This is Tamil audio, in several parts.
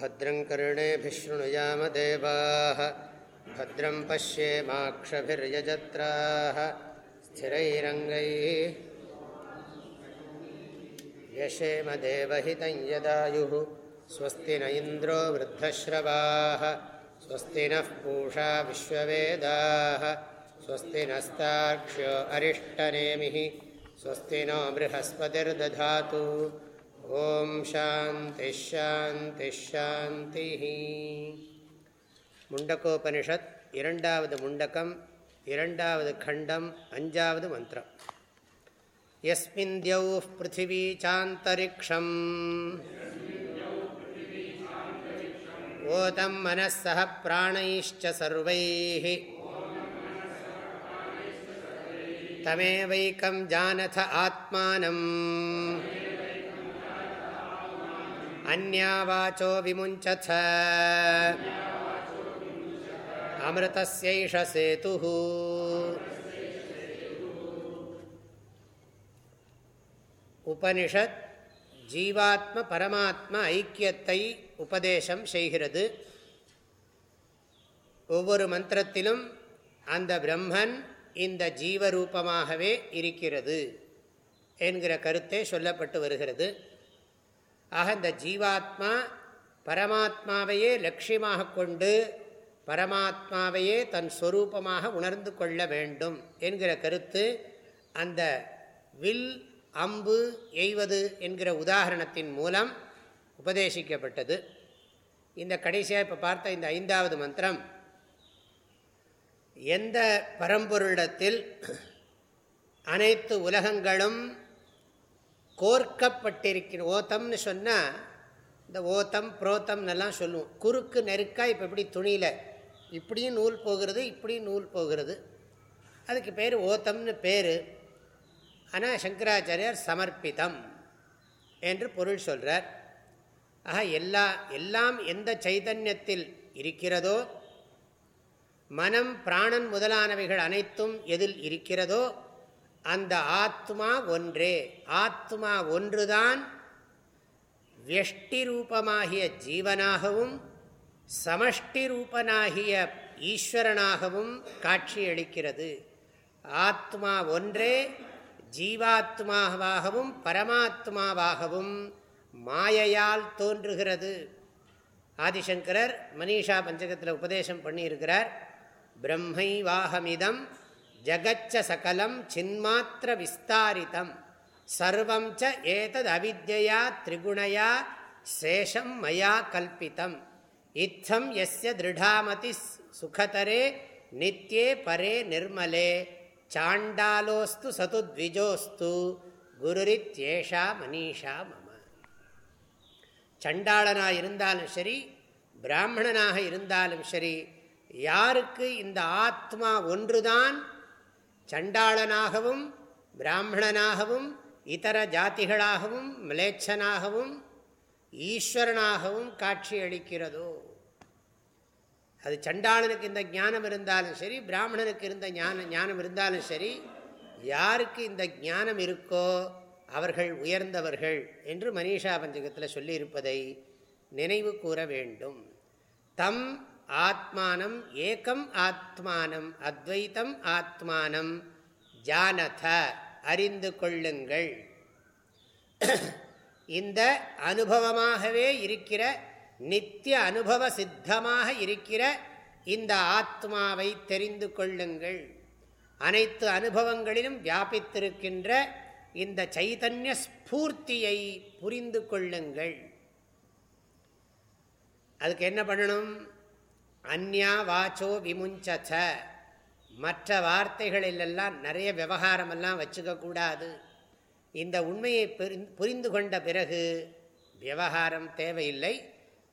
भद्रं कर्णेभिशृणुयामदेवाः भद्रं पश्येमाक्षभिर्यजत्राः स्थिरैरङ्गैः यशेमदेवहितं यदायुः स्वस्ति न इन्द्रो वृद्धश्रवाः स्वस्ति नः पूषा विश्ववेदाः स्वस्ति नस्ताक्ष्यो अरिष्टनेमिः स्वस्ति नो बृहस्पतिर्दधातु ஓம் சாந்தி ஷாந்தி ஷாந்தி முண்டகோபனிஷத் இரண்டாவது முண்டகம் இரண்டாவது கண்டம் அஞ்சாவது மந்திரம். எஸ்மின் தியௌ பிருத்திவி சாந்தரிக்ஷம். ஓதம் மனசக பிராணைச்ச சர்வை தமேவைக்கம் ஜானத ஆத்மானம். आत्मानम् अन्यावाचो विमुञ्चथ अमृतस्यैष सेतुः உபனிஷத் ஜீவாத்ம பரமாத்ம ஐக்கியத்தை உபதேசம் செய்கிறது ஒவ்வொரு மந்திரத்திலும் அந்த பிரம்மன் இந்த ஜீவரூபமாகவே இருக்கிறது என்கிற கருத்தை சொல்லப்பட்டு வருகிறது ஆக இந்த ஜீவாத்மா பரமாத்மாவையே லட்சியமாக கொண்டு பரமாத்மாவையே தன் சொரூபமாக உணர்ந்து கொள்ள வேண்டும் என்கிற கருத்து அந்த வில் அம்பு எய்வது என்கிற உதாரணத்தின் மூலம் உபதேசிக்கப்பட்டது. இந்த கடைசியாக இப்போ பார்த்த இந்த ஐந்தாவது மந்திரம் எந்த பரம்பொருளிடத்தில் அனைத்து உலகங்களும் கோர்க்கப்பட்டிருக்கிற ஓத்தம்னு சொன்னால் இந்த ஓத்தம் புரோத்தம்னெல்லாம் சொல்லுவோம். குறுக்கு நெருக்காக இப்போ இப்படி துணியில் இப்படியும் நூல் போகிறது இப்படியும் நூல் போகிறது. அதுக்கு பேர் ஓத்தம்னு பேர். ஆனால் சங்கராச்சாரியார் சமர்ப்பிதம் என்று பொருள் சொல்கிறார் ஆக எல்லா எல்லாம் எந்த சைதன்யத்தில் இருக்கிறதோ மனம் பிராணன் முதலானவைகள் அனைத்தும் எதில் இருக்கிறதோ அந்த ஆத்மா ஒன்றே. ஆத்மா ஒன்றுதான் வெஷ்டி ரூபமாகிய ஜீவனாகவும் சமஷ்டி ரூபனாகிய ஈஸ்வரனாகவும் காட்சியளிக்கிறது. ஆத்மா ஒன்றே ஜீவாத்மாவாகவும் பரமாத்மாவாகவும் மாயையால் தோன்றுகிறது. ஆதிசங்கரர் மனிஷா பஞ்சகத்தில் உபதேசம் பண்ணியிருக்கிறார் பிரம்மை வாகமிதம் ஜகச்ச சகலம் சின்மாத்திர விஸ்தாரித்தம் சர்வம் ச ஏதத் அவித்யா திரிகுணையா சேஷம் மயா கல்பித்தம் இத்தம் எஸ்ய திருடாமதி சுகதரே நித்யே பரே நிர்மலே சாண்டாலோஸ்து சதுத்விஜோஸ்து குருரித்யேஷா மனிஷா மம சண்டாளனாக இருந்தாலும் சரி பிராமணனாக இருந்தாலும் சரி யாருக்கு இந்த ஆத்மா ஒன்றுதான் சண்டாளனாகவும் பிராமணனாகவும் இதர ஜாதிகளாகவும் மிலேச்சனாகவும் ஈஸ்வரனாகவும் காட்சி அளிக்கிறதோ? அது சண்டாளனுக்கு இந்த ஞானம் இருந்தாலும் சரி பிராமணனுக்கு இருந்த ஞான ஞானம் இருந்தாலும் சரி யாருக்கு இந்த ஞானம் இருக்கோ அவர்கள் உயர்ந்தவர்கள் என்று மனிஷா பஞ்சகத்தில் சொல்லியிருப்பதை நினைவு கூற வேண்டும். தம் ஆத்மானம் ஏகம் ஆத்மானம் அத்வைத்தம் ஆத்மானம். ஜானத அறிந்து கொள்ளுங்கள். இந்த அனுபவமாகவே இருக்கிற நித்திய அனுபவ சித்தமாக இருக்கிற இந்த ஆத்மாவை தெரிந்து கொள்ளுங்கள். அனைத்து அனுபவங்களிலும் வியாபித்திருக்கின்ற இந்த சைதன்ய ஸ்பூர்த்தியை புரிந்து கொள்ளுங்கள். அதுக்கு என்ன பண்ணணும்? அந்யா வாச்சோ விமுஞ்சத மற்ற வார்த்தைகளிலெல்லாம் நிறைய விவகாரமெல்லாம் வச்சுக்கக்கூடாது இந்த உண்மையை புரிந்து கொண்ட பிறகு விவகாரம் தேவையில்லை.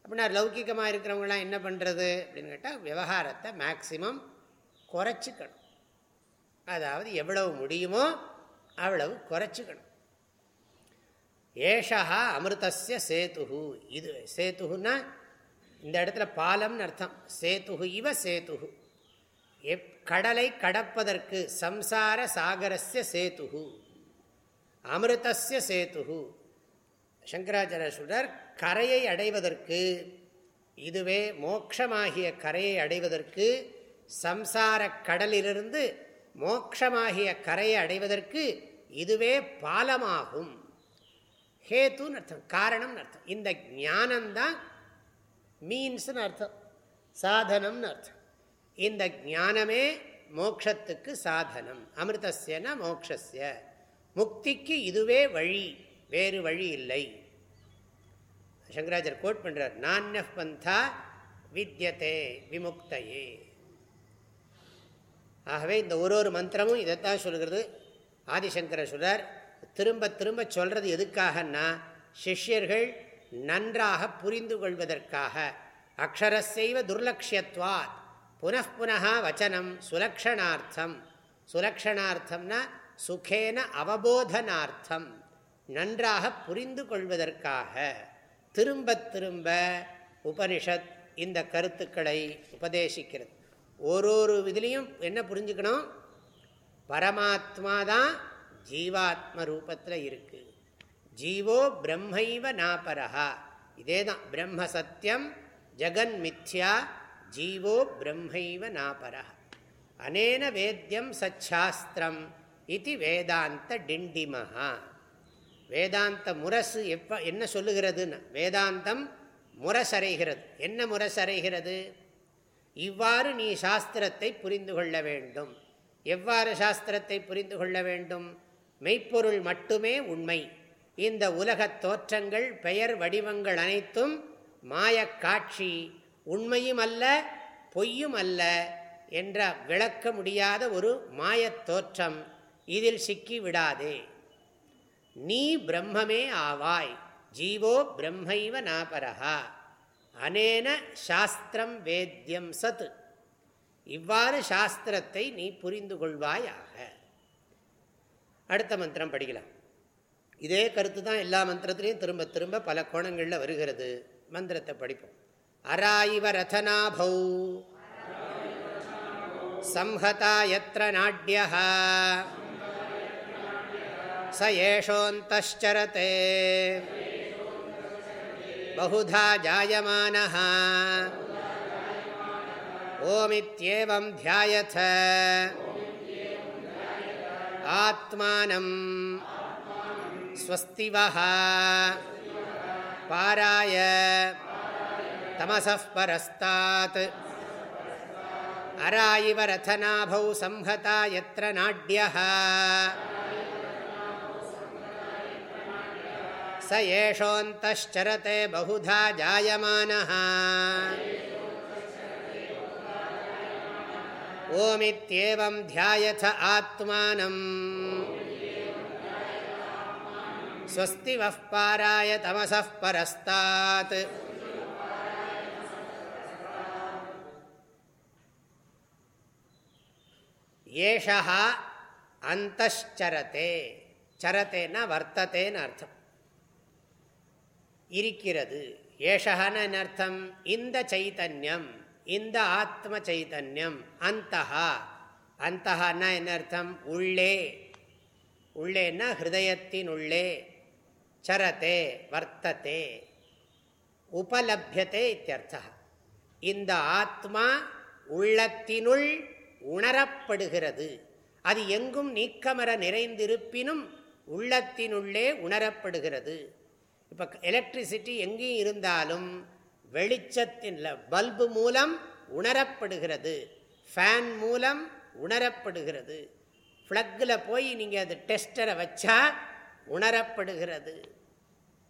அப்படின்னா லௌக்கிகமாக இருக்கிறவங்களாம் என்ன பண்ணுறது அப்படின்னு கேட்டால் விவகாரத்தை மேக்சிமம் குறைச்சிக்கணும். அதாவது எவ்வளவு முடியுமோ அவ்வளவு குறைச்சிக்கணும். ஏஷா அமிர்தசிய சேத்து இது சேத்துன்னா இந்த இடத்துல பாலம்னு அர்த்தம். சேத்து இவ சேத்து எப் கடலை கடப்பதற்கு சம்சார சாகரஸ்ய சேத்து அமிர்தசிய சேத்து சங்கராச்சாரிய சொல்றார் கரையை அடைவதற்கு இதுவே மோட்சமாகிய கரையை அடைவதற்கு சம்சார கடலிலிருந்து மோட்சமாகிய கரையை அடைவதற்கு இதுவே பாலமாகும். ஹேத்துன்னு அர்த்தம் காரணம்னு அர்த்தம். இந்த ஞானம்தான் மீன்ஸ்னு அர்த்தம். சாதனம்னு அர்த்தம். இந்த ஞானமே மோக்ஷத்துக்கு சாதனம். அமிர்தசியன மோக்ஷஸ்ய. முக்திக்கு இதுவே வழி. வேறு வழி இல்லை. சங்கராஜர் கோட் பண்ணுறார் நானிய பந்தா வித்யதே விமுக்தையே. ஆகவே இந்த ஒரு ஒரு மந்திரமும் இதைத்தான் சொல்கிறது. ஆதிசங்கர சொல்கிறார் திரும்ப திரும்ப சொல்கிறது எதுக்காகன்னா சிஷ்யர்கள் நன்றாக புரிந்து கொள்வதற்காக அக்ஷரசெய்வ துர்லக்ஷியத்வாத் புனః வச்சனம் சுலக்ஷணார்த்தம். சுலக்ஷணார்த்தம்னா சுகேன அவபோதனார்த்தம். நன்றாக புரிந்து கொள்வதற்காக திரும்ப திரும்ப உபனிஷத் இந்த கருத்துக்களை உபதேசிக்கிறது. ஒரு ஒரு இதுலேயும் என்ன புரிஞ்சுக்கணும்? பரமாத்மா தான் ஜீவாத்ம ரூபத்தில் இருக்குது ஜீவோ பிரம்மைவ நாபரஹா. இதே தான் பிரம்ம சத்தியம் ஜெகன் மித்யா ஜீவோ பிரம்மைவ நாபரஹ. அனேன வேத்தியம் சச்சாஸ்திரம் இது வேதாந்த டிண்டிமஹா. வேதாந்த முரசு எப்ப என்ன சொல்லுகிறதுன்னு? வேதாந்தம் முரசறைகிறது. என்ன முரசறைகிறது? இவ்வாறு நீ சாஸ்திரத்தை புரிந்து கொள்ள வேண்டும். எவ்வாறு சாஸ்திரத்தை புரிந்து கொள்ள வேண்டும்? மெய்ப்பொருள் மட்டுமே உண்மை. இந்த உலகத் தோற்றங்கள் பெயர் வடிவங்கள் அனைத்தும் மாயக்காட்சி உண்மையும் அல்ல பொய்யும் அல்ல என்ற விளக்க முடியாத ஒரு மாயத் தோற்றம் இதில் சிக்கி விடாதே நீ பிரம்மமே ஆவாய் ஜீவோ பிரம்மைவ நாபரஹா. அனேன சாஸ்திரம் வேத்தியம் சத். இவ்வாறு சாஸ்திரத்தை நீ புரிந்து கொள்வாயாக. அடுத்த மந்திரம் படிக்கலாம். இதே கருத்து தான் எல்லா மந்திரத்திலையும் திரும்ப திரும்ப பல கோணங்களில் வருகிறது மந்திரத்தை படிப்போம் அராயிவ ரதநாபௌ சம்ஹதா எத்திர நாட்யா स एषोऽन्तश्चरते बहुधा जायमानः ओमित्येवं ध्यायथ आत्मानं स्वस्तिवः। पाराय। तमसः परस्तात्। अरा इव रथनाभौ संहता यत्र नाड्यः। स एषोऽन्तश्चरते बहुधा जायमानः। ओमित्येवं ध्यायथ स्वस्ति वः पाराय तमसः परस्तात् ஏஷா அந்தரத்தே சரத்தேன்னா வர்த்தத்தேன்னு அர்த்தம் இருக்கிறது ஏஷகான அர்த்தம் இந்த சைத்தன்யம் இந்த ஆத்ம சைத்தன்யம் அந்தஹா அந்தஹான்னா என்ன அர்த்தம் உள்ளே உள்ளேன்னா ஹிருதயத்தின் உள்ளே சரத்தே வர்த்தத்தே உபலபியத்தே இத்தியர்த்தா இந்த ஆத்மா உள்ளத்தினுள் உணரப்படுகிறது. அது எங்கும் நீக்கமர நிறைந்திருப்பினும் உள்ளத்தினுள்ளே உணரப்படுகிறது. இப்போ எலக்ட்ரிசிட்டி எங்கேயும் இருந்தாலும் வெளிச்சத்தின் பல்பு மூலம் உணரப்படுகிறது. ஃபேன் மூலம் உணரப்படுகிறது. ஃப்ளக்கில் போய் நீங்கள் அது டெஸ்டரை வச்சா உணரப்படுகிறது.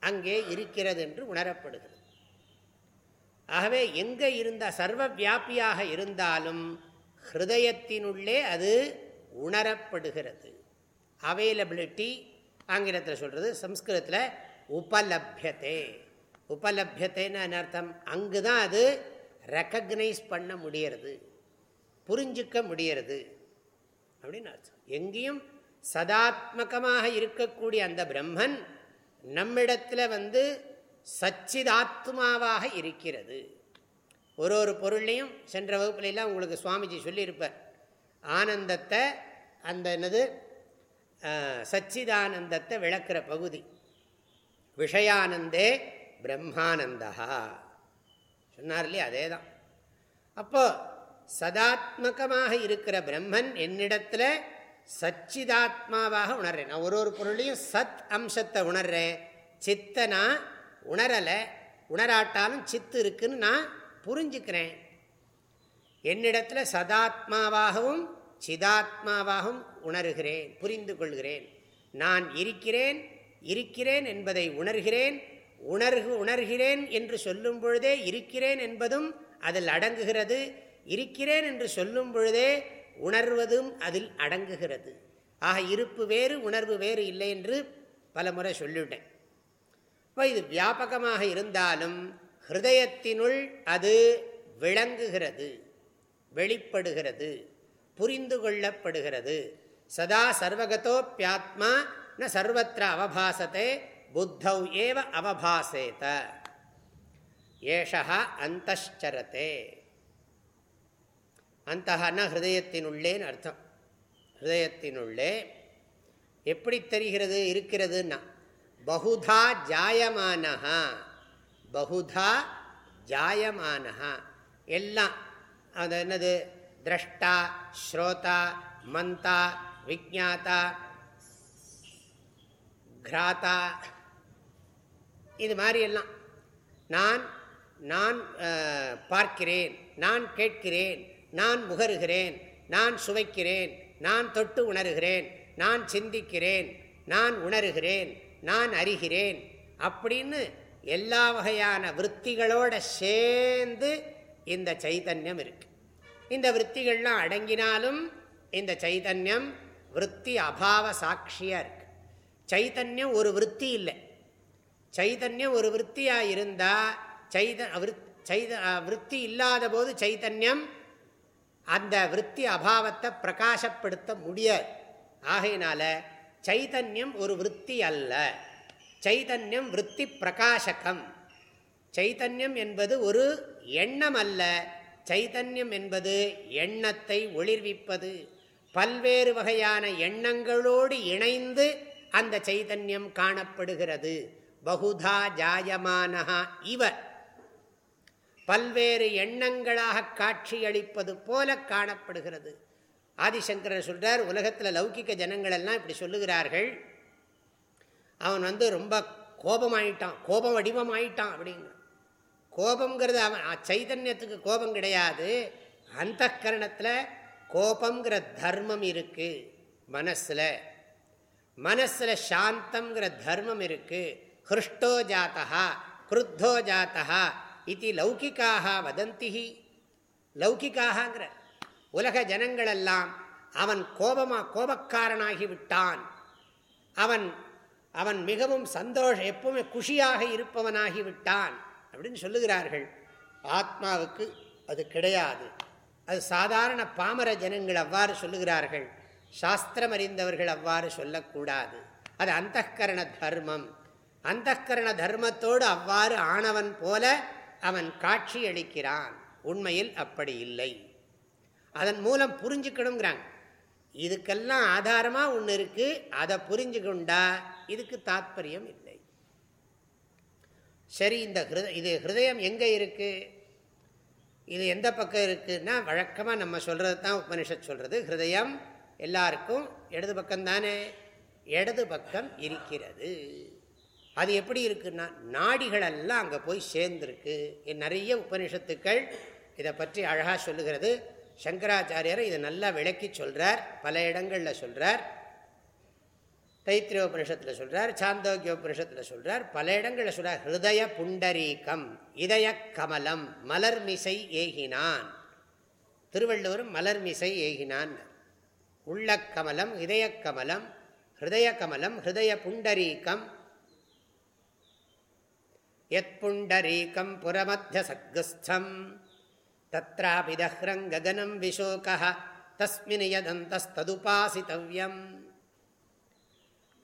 அங்கே இருக்கிறது என்று உணரப்படுகிறது. ஆகவே எங்கே இருந்த சர்வ வியாபியாக இருந்தாலும் ஹிருதயத்தினுள்ளே அது உணரப்படுகிறது. அவைலபிலிட்டி ஆங்கிலத்தில் சொல்கிறது சம்ஸ்கிருதத்தில் உபலபியத்தே உபலபியத்தைன்னு அர்த்தம்? அங்கு தான் அது ரெக்கக்னைஸ் பண்ண முடியறது புரிஞ்சிக்க முடியறது அப்படின்னு அர்த்தம். எங்கேயும் சதாத்மகமாக இருக்கக்கூடிய அந்த பிரம்மன் நம்மிடத்தில் வந்து சச்சிதாத்மாவாக இருக்கிறது. ஒரு ஒரு பொருளையும் சென்ற வகுப்புலாம் உங்களுக்கு சுவாமிஜி சொல்லியிருப்பார். ஆனந்தத்தை அந்த என்னது சச்சிதானந்தத்தை விளக்குற பகுதி. விஷயானந்தே பிரம்மானந்தா சொன்னார் இல்லையா? அதே தான் அப்போ சதாத்மகமாக இருக்கிற பிரம்மன் என்னிடத்தில் சச்சிதாத்மாவாக உணர்றேன். நான் ஒரு ஒரு பொருளையும் சத் அம்சத்தை உணர்றேன். சித்தை நான் உணரலை. உணராட்டாலும் சித்து இருக்குன்னு நான் புரிஞ்சுக்கிறேன். என்னிடத்தில் சதாத்மாவாகவும் சிதாத்மாவாகவும் உணர்கிறேன். புரிந்து கொள்கிறேன். நான் இருக்கிறேன் இருக்கிறேன் என்பதை உணர்கிறேன். உணர்கு உணர்கிறேன் என்று சொல்லும் பொழுதே இருக்கிறேன் என்பதும் அதில் அடங்குகிறது. இருக்கிறேன் என்று சொல்லும் பொழுதே உணர்வதும் அதில் அடங்குகிறது. ஆக இருப்பு வேறு உணர்வு வேறு இல்லை என்று பல முறை சொல்லிவிட்டேன் இப்போ இது வியாபகமாக இருந்தாலும் ஹிருதயத்தினுள் அது விளங்குகிறது வெளிப்படுகிறது புரிந்து கொள்ளப்படுகிறது. சதா சர்வகதோப்பியாத்மா ந சர்வத்திர அவபாசத்தை புத்தௌ ஏவ அவபாசேத. ஏஷா அந்தரத்தே அந்தகன ஹிருதயத்தினுள்ளேன்னு அர்த்தம். ஹிருதயத்தினுள்ளே எப்படி தெரிகிறது இருக்கிறதுன்னா பகுதா ஜாயமானஹா பகுதா ஜாயமானஹா. எல்லாம் அது என்னது? திரஷ்டா ஸ்ரோதா மந்தா விஜாத்தா கிராத்தா இது மாதிரி எல்லாம். நான் நான் பார்க்கிறேன் நான் கேட்கிறேன் நான் முகருகிறேன் நான் சுவைக்கிறேன் நான் தொட்டு உணர்கிறேன் நான் சிந்திக்கிறேன் நான் உணர்கிறேன் நான் அறிகிறேன் அப்படின்னு எல்லா வகையான விற்த்திகளோட சேர்ந்து இந்த சைதன்யம் இருக்கு. இந்த விற்த்திகள்லாம் அடங்கினாலும் இந்த சைதன்யம் விற்பி அபாவ சாட்சியாக இருக்கு. சைதன்யம் ஒரு விற்பி இல்லை. சைதன்யம் ஒரு விற்த்தியாக இருந்தால் சைத சைத விற்பி இல்லாத போது சைதன்யம் அந்த விற்பி அபாவத்தை பிரகாசப்படுத்த முடியாது. ஆகையினால சைதன்யம் ஒரு விற்பி அல்ல. சைதன்யம் விற்பி பிரகாசகம். சைதன்யம் என்பது ஒரு எண்ணம் அல்ல. சைதன்யம் என்பது எண்ணத்தை ஒளிர்விப்பது. பல்வேறு வகையான எண்ணங்களோடு இணைந்து அந்த சைதன்யம் காணப்படுகிறது. பகுதா ஜாயமானஹா இவ. பல்வேறு எண்ணங்களாக காட்சியளிப்பது போல காணப்படுகிறது. ஆதிசங்கரர் சொல்கிறார் உலகத்தில் லௌகிக்க ஜனங்களெல்லாம் இப்படி சொல்லுகிறார்கள். அவன் வந்து ரொம்ப கோபமாயிட்டான் கோபம் வடிவமாயிட்டான் அப்படிங்கிற கோபங்கிறது அவன் சைதன்யத்துக்கு கோபம் கிடையாது. அந்த கரணத்தில் கோபங்கிற தர்மம் இருக்குது மனசில். மனசில் சாந்தங்கிற தர்மம் இருக்குது ஹிருஷ்டோ ஜாத்தா குருத்தோ ஜாத்தா இது லௌகிக்காக வதந்தி லௌகிக்காகங்கிற உலக ஜனங்களெல்லாம் அவன் கோபமா கோபக்காரனாகி விட்டான். அவன் அவன் மிகவும் சந்தோஷ எப்பவுமே குஷியாக இருப்பவனாகி விட்டான் அப்படின்னு சொல்லுகிறார்கள். ஆத்மாவுக்கு அது கிடையாது. அது சாதாரண பாமர ஜனங்கள் அவ்வாறு சொல்லுகிறார்கள். சாஸ்திரம் அறிந்தவர்கள் அவ்வாறு சொல்லக்கூடாது. அது அந்தகரண தர்மம். அந்தகரண தர்மத்தோடு அவ்வாறு ஆனவன் போல அவன் காட்சி அளிக்கிறான். உண்மையில் அப்படி இல்லை. அதன் மூலம் புரிஞ்சுக்கணுங்கிறாங்க. இதுக்கெல்லாம் ஆதாரமாக ஒன்று இருக்குது அதை புரிஞ்சுக்கொண்டா இதுக்கு தாத்பரியம் இல்லை. சரி இந்த ஹிருத இது ஹிருதயம் எங்கே இருக்குது இது எந்த பக்கம் இருக்குதுன்னா வழக்கமாக நம்ம சொல்கிறது தான் உபனிஷத் சொல்கிறது ஹிருதயம் எல்லாருக்கும் இடது பக்கம் தானே இடது பக்கம் இருக்கிறது. அது எப்படி இருக்குன்னா நாடிகளெல்லாம் அங்கே போய் சேர்ந்துருக்கு. நிறைய உபனிஷத்துக்கள் இதை பற்றி அழகாக சொல்லுகிறது. சங்கராச்சாரியர் இதை நல்லா விளக்கி சொல்கிறார் பல இடங்களில் சொல்கிறார் தைத்திரியோபனிஷத்தில் சொல்கிறார் சாந்தோக்கியோபனிஷத்தில் சொல்கிறார் பல இடங்களில் சொல்கிறார் ஹிருதய புண்டரீகம் இதய கமலம் மலர்மிசை ஏகினான். திருவள்ளுவரும் மலர்மிசை ஏகினான். உள்ள கமலம் இதய கமலம் ஹிருதய கமலம் ஹிருதய புண்டரீகம் எத் புண்டரீகம் புறமத்திய சத்கஸ்தம் தத்ராபிதஹ்ரங் ககனம் தஸ்மின் யதந்தஸ்ததுபாசித்தவ்யம்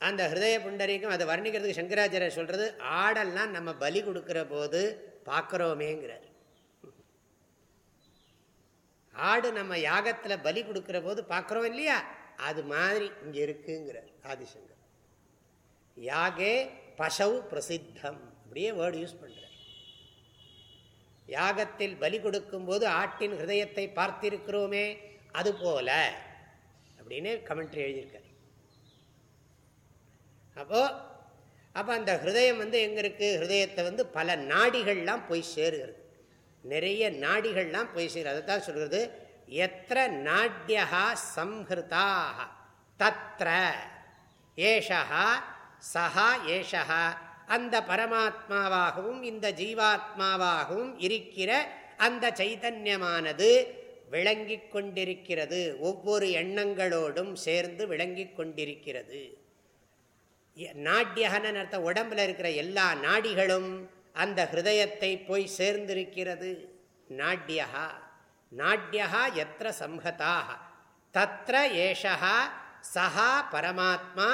அந்த ஹிருதய புண்டரீகம் அதை வர்ணிக்கிறதுக்கு சங்கராச்சாரியர் சொல்கிறது ஆடெல்லாம் நம்ம பலி கொடுக்குற போது பார்க்குறோமேங்கிறார். ஆடு நம்ம யாகத்தில் பலி கொடுக்குற போது பார்க்குறோம் இல்லையா? அது மாதிரி இங்கே இருக்குங்கிறார் ஆதிசங்கர். யாகே பசவு பிரசித்தம். அப்படியே வேர்டு யூஸ் பண்ணுறார் யாகத்தில் பலி கொடுக்கும்போது ஆட்டின் ஹிருதயத்தை பார்த்திருக்கிறோமே அது போல அப்படின்னு கமெண்ட்ரி எழுதியிருக்கார். அப்போ அப்போ அந்த ஹிருதயம் வந்து எங்கே இருக்குது ஹிருதயத்தை வந்து பல நாடிகள்லாம் போய் சேருகிறது. நிறைய நாடிகள்லாம் போய் சேருது. அதை தான் சொல்கிறது எத்த நாட்யா சம்ஹிருதாக தத்த ஏஷா சஹா ஏஷா அந்த பரமாத்மாவாகவும் இந்த ஜீவாத்மாவாகவும் இருக்கிற அந்த சைதன்யமானது விளங்கி கொண்டிருக்கிறது. ஒவ்வொரு எண்ணங்களோடும் சேர்ந்து விளங்கி கொண்டிருக்கிறது. நாட்டியகன அர்த்தம் உடம்புல இருக்கிற எல்லா நாடிகளும் அந்த ஹிருதயத்தை போய் சேர்ந்திருக்கிறது. நாட்டியா நாட்டியா எத்த சம்ஹதாக. தத்திர ஏஷா சஹா பரமாத்மா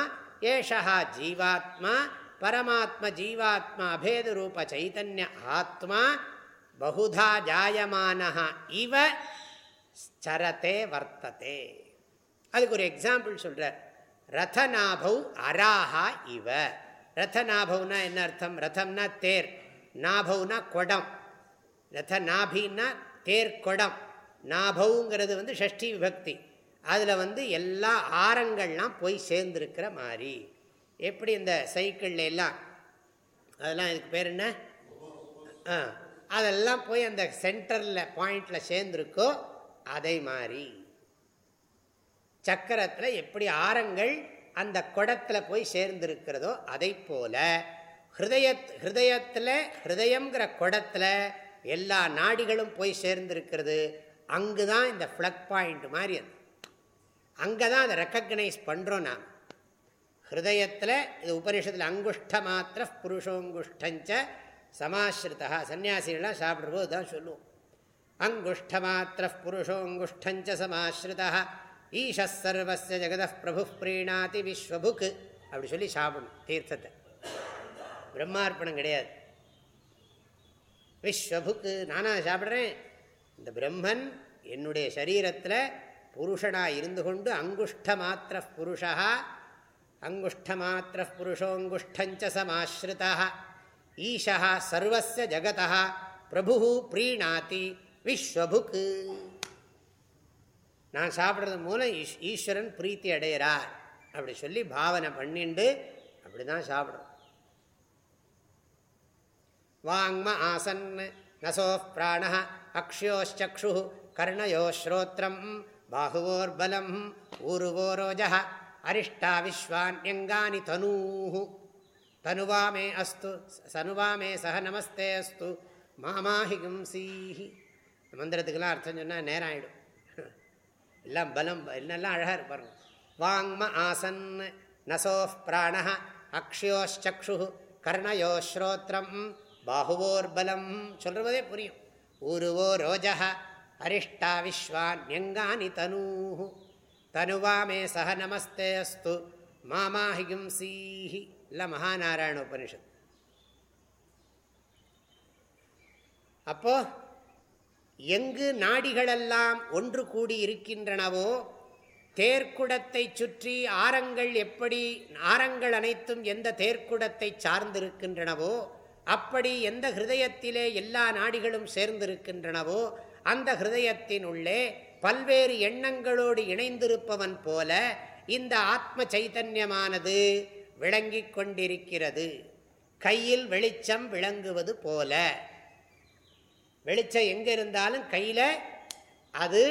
ஏஷா ஜீவாத்மா பரமாத்ம ஜீவாத்மா அபேத ரூப சைதன்ய ஆத்மா பகுதா ஜாயமான இவ சரத்தே வர்த்ததே அதுக்கு ஒரு எக்ஸாம்பிள் சொல்கிறார் ரதநாபௌ அராஹா இவ. ரதநாபௌனா என்ன அர்த்தம்? ரதம்னா தேர். நாபௌனா கொடம். ரத நாபின்னா தேர் கொடம். நாபௌங்கிறது வந்து ஷஷ்டி விபக்தி. அதில் வந்து எல்லா ஆரங்கள்லாம் போய் சேர்ந்துருக்கிற மாதிரி. எப்படி இந்த சைக்கிளில் எல்லாம் அதெல்லாம் இதுக்கு பேர் என்ன? ஆ அதெல்லாம் போய் அந்த சென்டரில் பாயிண்டில் சேர்ந்துருக்கோ அதை மாதிரி. சக்கரத்தில் எப்படி ஆரங்கள் அந்த குடத்தில் போய் சேர்ந்திருக்கிறதோ அதை போல ஹிருதய ஹிருதயத்தில் ஹிருதயங்கிற குடத்தில் எல்லா நாடிகளும் போய் சேர்ந்திருக்கிறது. அங்கு தான் இந்த ஃப்ளக் பாயிண்ட் மாதிரி அது. அங்கே தான் அதை ரெக்கக்னைஸ் பண்ணுறோம் நாம். ஹிருதயத்தில் இது உபனிஷத்தில் அங்குஷ்ட மாத்திர புருஷோங்குஷ்டஞ்ச சமாஸ்ருதா சன்னியாசிகள்லாம் சாப்பிட்ற போது தான் சொல்லுவோம். அங்குஷ்ட மாத்திர புருஷோங்குஷ்டஞ்ச சமாஸ்ருதா ஈஷ சர்வச ஜெகத பிரபு பிரீணாதி விஸ்வபுக்கு அப்படி சொல்லி சாப்பிடணும் தீர்த்தத்தை. பிரம்மார்ப்பணம் கிடையாது. விஸ்வபுக்கு நானா சாப்பிட்றேன். இந்த பிரம்மன் என்னுடைய சரீரத்தில் புருஷனாக இருந்து கொண்டு அங்குஷ்ட மாத்திர புருஷா அங்குஷ்டமாத்திர புருஷோங்குஷ்டஞ்ச சமாஸ்ருதா ஈஷா சர்வச ஜகதா பிரபு பிரீணாதி விஸ்வபுக்கு நான் சாப்பிட்றது மூலம் ஈஸ்வரன் பிரீத்தி அடைகிறார். அப்படி சொல்லி பாவனை பண்ணிண்டு அப்படி தான் சாப்பிட்றோம். வாங்ம ஆசன் நசோ பிராண அக்ஷயோச்சக்ஷு கர்ணயோ ஸ்ரோத்திரம் பாகுவோர்பலம் ஊருவோரோஜ அரிஷ்டா விஸ்வான்யங்கானி தனூ தனுவாமே அஸ்து சனுவாமே சக நமஸ்தே அஸ்து மாமாஹிகும்சீஹி மந்திரத்துக்கெல்லாம் அர்த்தம் சொன்னால் நேரம் ஆகிடும் எல்லாம் பலம் என்னெல்லாம் அழகாக இருப்பாருங்க வாங்ம ஆசன் நசோ பிராண அக்ஷயோச்சக்ஷு கர்ணயோ ஸ்ரோத்திரம் பாகுவோர்பலம் சொல்கிறதே புரியும். ஊருவோ ரோஜா அரிஷ்டா விஸ்வான் எங்கானி தனூ தனுவாமே சக நமஸ்தே அஸ்து மாமாஹிகும்சீஹி இல்லை மகாநாராயண உபனிஷத் அப்போ எங்கு நாடிகளெல்லாம் ஒன்று கூடி இருக்கின்றனவோ தேர்க்குடத்தை சுற்றி ஆரங்கள் எப்படி ஆரங்கள் அனைத்தும் எந்த தேர்க்குடத்தை சார்ந்திருக்கின்றனவோ அப்படி எந்த ஹிருதயத்திலே எல்லா நாடிகளும் சேர்ந்திருக்கின்றனவோ அந்த ஹிருதயத்தின் உள்ளே பல்வேறு எண்ணங்களோடு இணைந்திருப்பவன் போல இந்த ஆத்ம சைதன்யமானது விளங்கி கொண்டிருக்கிறது. கையில் வெளிச்சம் விளங்குவது போல. வெளிச்சம் எங்கே இருந்தாலும் கையில் அது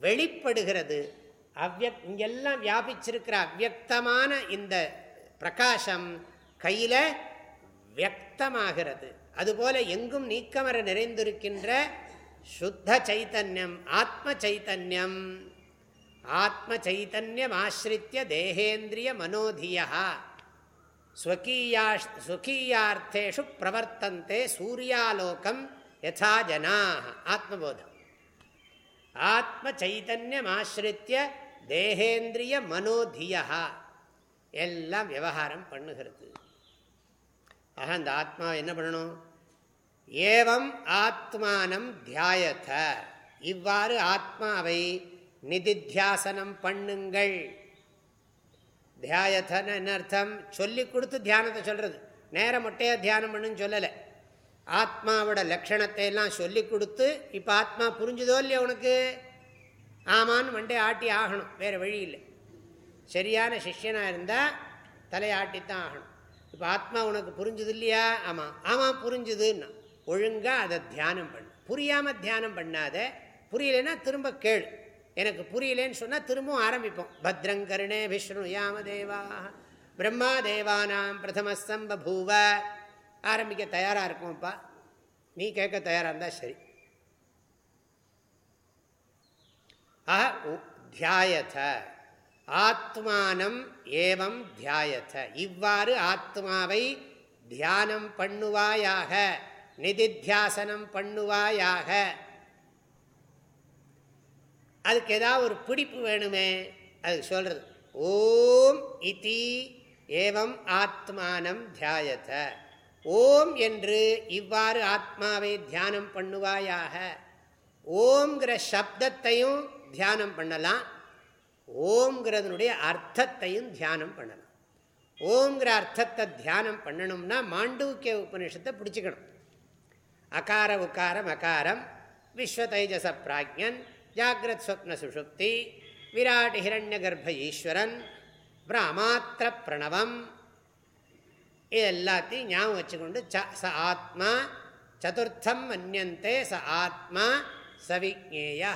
வெளிப்படுகிறது. அவ்வக் இங்கெல்லாம் வியாபிச்சிருக்கிற அவ்வக்தமான இந்த பிரகாசம் கையில் வியக்தமாகிறது. அதுபோல எங்கும் நீக்கமர நிறைந்திருக்கின்ற சுத்த சைத்தன்யம் ஆத்ம சைத்தன்யம் ஆத்ம சைத்தன்யம் ஆசிரித்திய தேகேந்திரிய மனோதியா ஸ்வகீயா ஸ்வகீயார்த்தேஷு பிரவர்த்தந்தே சூர்யாலோகம் யதா ஜனாக ஆத்மபோதம் ஆத்ம சைத்தன்யம் ஆசிரித்திய தேகேந்திரிய மனோதியா எல்லாம் விவகாரம் பண்ணுகிறது ஆக அந்த ஆத்மா என்ன பண்ணணும் ஏவம் ஆத்மானம் தியாயத. இவ்வாறு ஆத்மாவை நிதித்தியாசனம் பண்ணுங்கள். தியாயத்தன்னு என்ன அர்த்தம்? சொல்லி கொடுத்து தியானத்தை சொல்கிறது நேரம் மொட்டையாக தியானம் பண்ணுன்னு சொல்லலை. ஆத்மாவோட லட்சணத்தை எல்லாம் சொல்லி கொடுத்து இப்போ ஆத்மா புரிஞ்சுதோ இல்லையா உனக்கு? ஆமான்னு மண்டே ஆட்டி ஆகணும். வேறு வழி இல்லை. சரியான சிஷ்யனாக இருந்தால் தலையாட்டித்தான் ஆகணும். இப்போ ஆத்மா உனக்கு புரிஞ்சுது இல்லையா? ஆமாம் ஆமாம் புரிஞ்சுதுன்னா. ஒழுங்காக அதை தியானம் பண்ணு. புரியாமல் தியானம் பண்ணாத புரியலைன்னா திரும்ப கேள். எனக்கு புரியலேன்னு சொன்னால் திரும்பவும் ஆரம்பிப்போம். பத்ரங்கருணே விஷ்ணு யாம தேவா பிரம்மா தேவானாம் பிரதம ஆரம்பிக்க தயாராக இருக்கும்ப்பா நீ கேட்க தயாராக இருந்தால் சரி. தியாயத. ஆத்மானம் ஏவம் தியாயத. இவ்வாறு ஆத்மாவை தியானம் பண்ணுவாயாக. நிதித்தியாசனம் பண்ணுவாயாக. அதுக்கு ஏதாவது ஒரு பிடிப்பு வேணுமே அதுக்கு சொல்றது. ஓம் இதி ஏவம் ஆத்மானம் தியாயத. ஓம் என்று இவ்வாறு ஆத்மாவை தியானம் பண்ணுவாயாக. ஓம்ங்கிற சப்தத்தையும் தியானம் பண்ணலாம். ஓம்ங்கிறதுனுடைய அர்த்தத்தையும் தியானம் பண்ணலாம். ஓம்ங்கிற அர்த்தத்தை தியானம் பண்ணணும்னா மாண்டூக்கிய உபநிஷத்தை பிடிச்சிக்கணும். அகார உக்காரம் அகாரம். விஸ்வதைஜச பிராஜ்யன். ஜாகிரத் ஸ்வப்ன சுஷுப்தி. விராட் ஹிரண்ய கர்ப்ப ஈஸ்வரன். அமாத்திர பிரணவம். இது எல்லாத்தையும் ஞாபகம் வச்சுக்கொண்டு ச ச ஆத்மா. சதுர்த்தம் மன்னியந்தே ச ஆத்மா. சவிஜேயா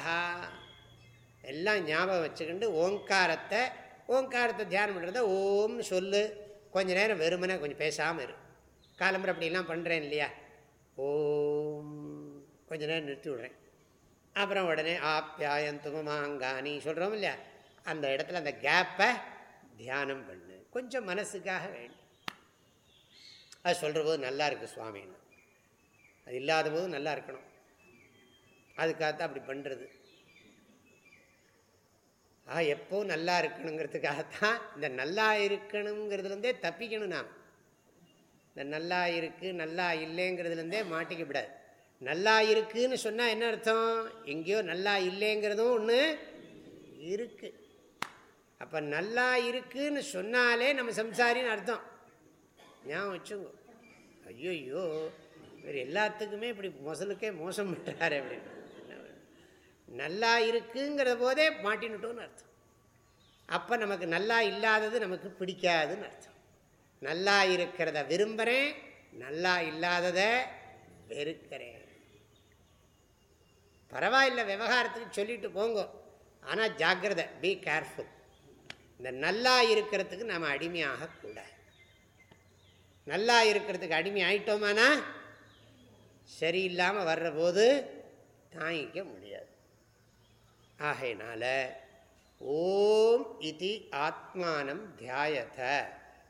எல்லாம் ஞாபகம் வச்சுக்கிண்டு ஓங்காரத்தை ஓங்காரத்தை தியானம் பண்ணுறத ஓம்னு சொல்லு. கொஞ்ச நேரம் வெறுமனே கொஞ்சம் பேசாமல் இரு. காலம்பரை அப்படிலாம் பண்ணுறேன் இல்லையா? ஓம். கொஞ்ச நேரம் நிறுத்தி விடுறேன். அப்புறம் உடனே ஆப்யாயம் துமமாங்கானி சொல்கிறோம் இல்லையா? அந்த இடத்துல அந்த கேப்பை தியானம் பண்ணு. கொஞ்சம் மனசுக்காக வேண்டும் அது சொல்கிற போது நல்லா இருக்குது சுவாமின்னு அது இல்லாத போது நல்லா இருக்கணும். அதுக்காகத்தான் அப்படி பண்ணுறது ஆ எப்போ நல்லா இருக்கணுங்கிறதுக்காகத்தான் இந்த நல்லா இருக்கணுங்கிறதுலேருந்தே தப்பிக்கணும் நாம். இந்த நல்லா இருக்குது நல்லா இல்லைங்கிறதுலேருந்தே மாட்டிக்க விடாது நல்லா இருக்குன்னு சொன்னால் என்ன அர்த்தம்? எங்கேயோ நல்லா இல்லைங்கிறதும் ஒன்று இருக்குது அப்போ நல்லா இருக்குன்னு சொன்னாலே நம்ம சம்சாரின்னு அர்த்தம். ஞாபகம் வச்சுங்க ஐயோ வேறு எல்லாத்துக்குமே இப்படி மொசலுக்கே மோசம் பண்ணுறாரு அப்படின்னு. நல்லா இருக்குங்கிற போதே மாட்டினுட்டோன்னு அர்த்தம். அப்போ நமக்கு நல்லா இல்லாதது நமக்கு பிடிக்காதுன்னு அர்த்தம். நல்லா இருக்கிறத விரும்புகிறேன் நல்லா இல்லாததை வெறுக்கிறேன். பரவாயில்ல விவகாரத்துக்கு சொல்லிட்டு போங்க. ஆனால் ஜாக்கிரதை பி கேர்ஃபுல் இந்த நல்லா இருக்கிறதுக்கு நாம் அடிமையாகக்கூடாது நல்லா இருக்கிறதுக்கு அடிமை ஆயிட்டோமானா? சரியில்லாமல் வர்ற போது தாங்கிக்க முடியாது. ஆகையினால ஓம் இது ஆத்மானம் தியாயத.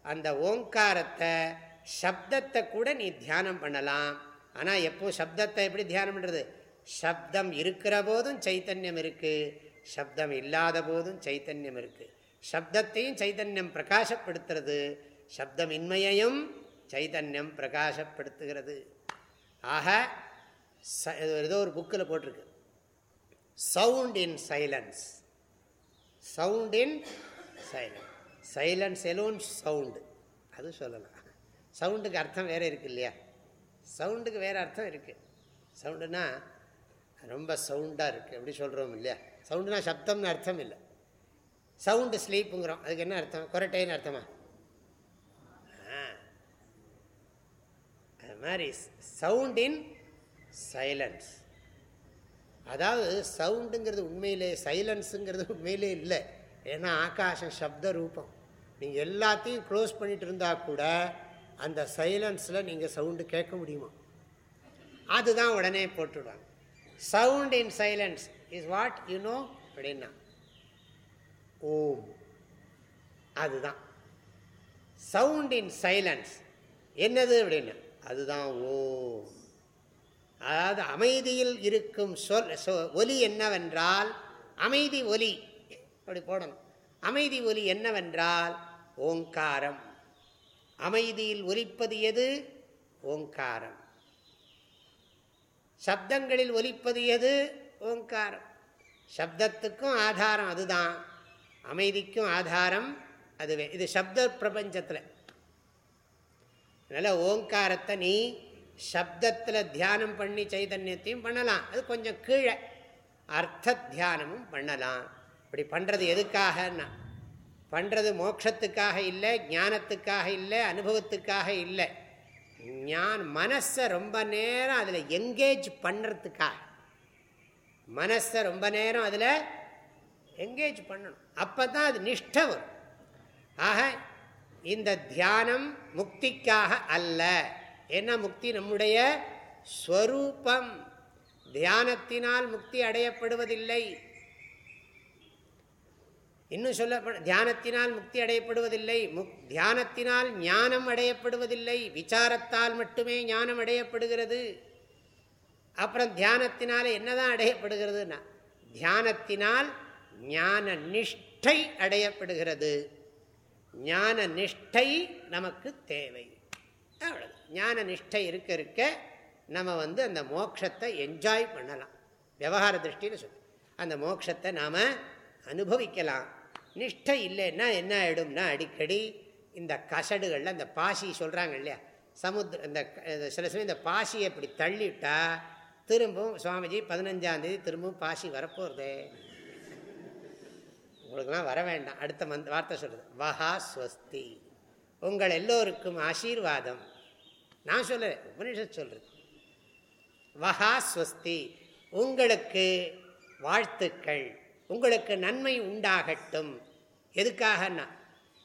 அந்த ஓங்காரத்தை சப்தத்தை கூட நீ தியானம் பண்ணலாம். ஆனால் எப்போ சப்தத்தை எப்படி தியானம் பண்ணுறது சப்தம் இருக்கிற போதும் சைத்தன்யம் இருக்குது சப்தம் இல்லாத போதும் சைத்தன்யம் இருக்குது சப்தத்தையும் சைத்தன்யம் பிரகாசப்படுத்துறது. சப்தமின்மையையும் சைதன்யம் பிரகாசப்படுத்துகிறது. ஆக ஏதோ ஒரு புக்கில் போட்டிருக்கு. Sound in silence sound in silence silence alone sound அது சொல்லலாம். சவுண்டுக்கு அர்த்தம் வேறு இருக்குது இல்லையா? சவுண்டுக்கு வேறு அர்த்தம் இருக்குது சவுண்டுனா ரொம்ப சவுண்டாக இருக்குது எப்படி சொல்கிறோம் இல்லையா? சவுண்டுனா சப்தம்னு அர்த்தம் இல்லை. சவுண்டு ஸ்லீப்புங்கிறோம் அதுக்கு என்ன அர்த்தம்? கொரட்டைன்னு அர்த்தமா? அது மாதிரி சவுண்ட் இன் சைலன்ஸ் அதாவது சவுண்டுங்கிறது உண்மையிலே சைலன்ஸுங்கிறது உண்மையிலே இல்லை. ஏன்னா ஆகாசம் சப்த ரூபம். நீங்கள் எல்லாத்தையும் க்ளோஸ் பண்ணிட்டு இருந்தால் கூட அந்த சைலன்ஸில் நீங்கள் சவுண்டு கேட்க முடியுமா? அதுதான் உடனே போட்டுடுவாங்க. Sound in silence is what you know அப்படின்னா ஓம். அதுதான். சவுண்ட் இன் சைலன்ஸ் என்னது அப்படின்னா அதுதான் ஓம். அதாவது அமைதியில் இருக்கும் சொல் ஒலி என்னவென்றால் அமைதி ஒலி அப்படி போடணும். அமைதி ஒலி என்னவென்றால் ஓங்காரம். அமைதியில் ஒலிப்பது எது? ஓங்காரம். சப்தங்களில் ஒலிப்பது எது? ஓங்காரம். சப்தத்துக்கும் ஆதாரம் அதுதான். அமைதிக்கும் ஆதாரம் அதுவே. இது சப்த பிரபஞ்சத்தில். அதனால் ஓங்காரத்தை நீ சப்தத்தில் தியானம் பண்ணி சைதன்யத்தையும் பண்ணலாம். அது கொஞ்சம் கீழே. அர்த்த தியானமும் பண்ணலாம். இப்படி பண்ணுறது எதுக்காகன்னா பண்ணுறது மோட்சத்துக்காக இல்லை ஞானத்துக்காக இல்லை அனுபவத்துக்காக இல்லை. ஞான் மனசை ரொம்ப நேரம் அதில் எங்கேஜ் பண்ணுறதுக்காக மனசை ரொம்ப நேரம் அதில் எங்கேஜ் பண்ணணும். அப்போ தான் அது நிஷ்ட வரும். ஆக இந்த தியானம் முக்திக்காக அல்ல. ஏன்னா முக்தி நம்முடைய ஸ்வரூபம். தியானத்தினால் முக்தி அடையப்படுவதில்லை. இன்னும் சொல்ல தியானத்தினால் முக்தி அடையப்படுவதில்லை முக் தியானத்தினால் ஞானம் அடையப்படுவதில்லை விசாரத்தால் மட்டுமே ஞானம் அடையப்படுகிறது. அப்புறம் தியானத்தினால் என்னதான் அடையப்படுகிறதுனா தியானத்தினால் ஞான நிஷ்டை அடையப்படுகிறது. ஞான நிஷ்டை நமக்கு தேவை. ஞான நிஷ்டை இருக்க இருக்க நம்ம வந்து அந்த மோட்சத்தை என்ஜாய் பண்ணலாம். விவகார திருஷ்டின்னு சொல்லி. அந்த மோட்சத்தை நாம் அனுபவிக்கலாம். நிஷ்டை இல்லைன்னா என்ன ஆகிடும்னா அடிக்கடி இந்த கசடுகளில் அந்த பாசி சொல்கிறாங்க இல்லையா? சமுத்திர இந்த சில சமயம் இந்த பாசியை இப்படி தள்ளிட்டா திரும்பவும் சுவாமிஜி பதினஞ்சாந்தேதி திரும்பவும் பாசி வரப்போகிறது உங்களுக்குலாம் வர வேண்டாம். அடுத்த மந்த் வார்த்தை சொல்கிறது வஹா ஸ்வஸ்தி. உங்கள் எல்லோருக்கும் ஆசீர்வாதம். நான் சொல்லுறேன் உபனிஷத் சொல்கிறது வஹா ஸ்வஸ்தி. உங்களுக்கு வாழ்த்துக்கள். உங்களுக்கு நன்மை உண்டாகட்டும். எதுக்காகனா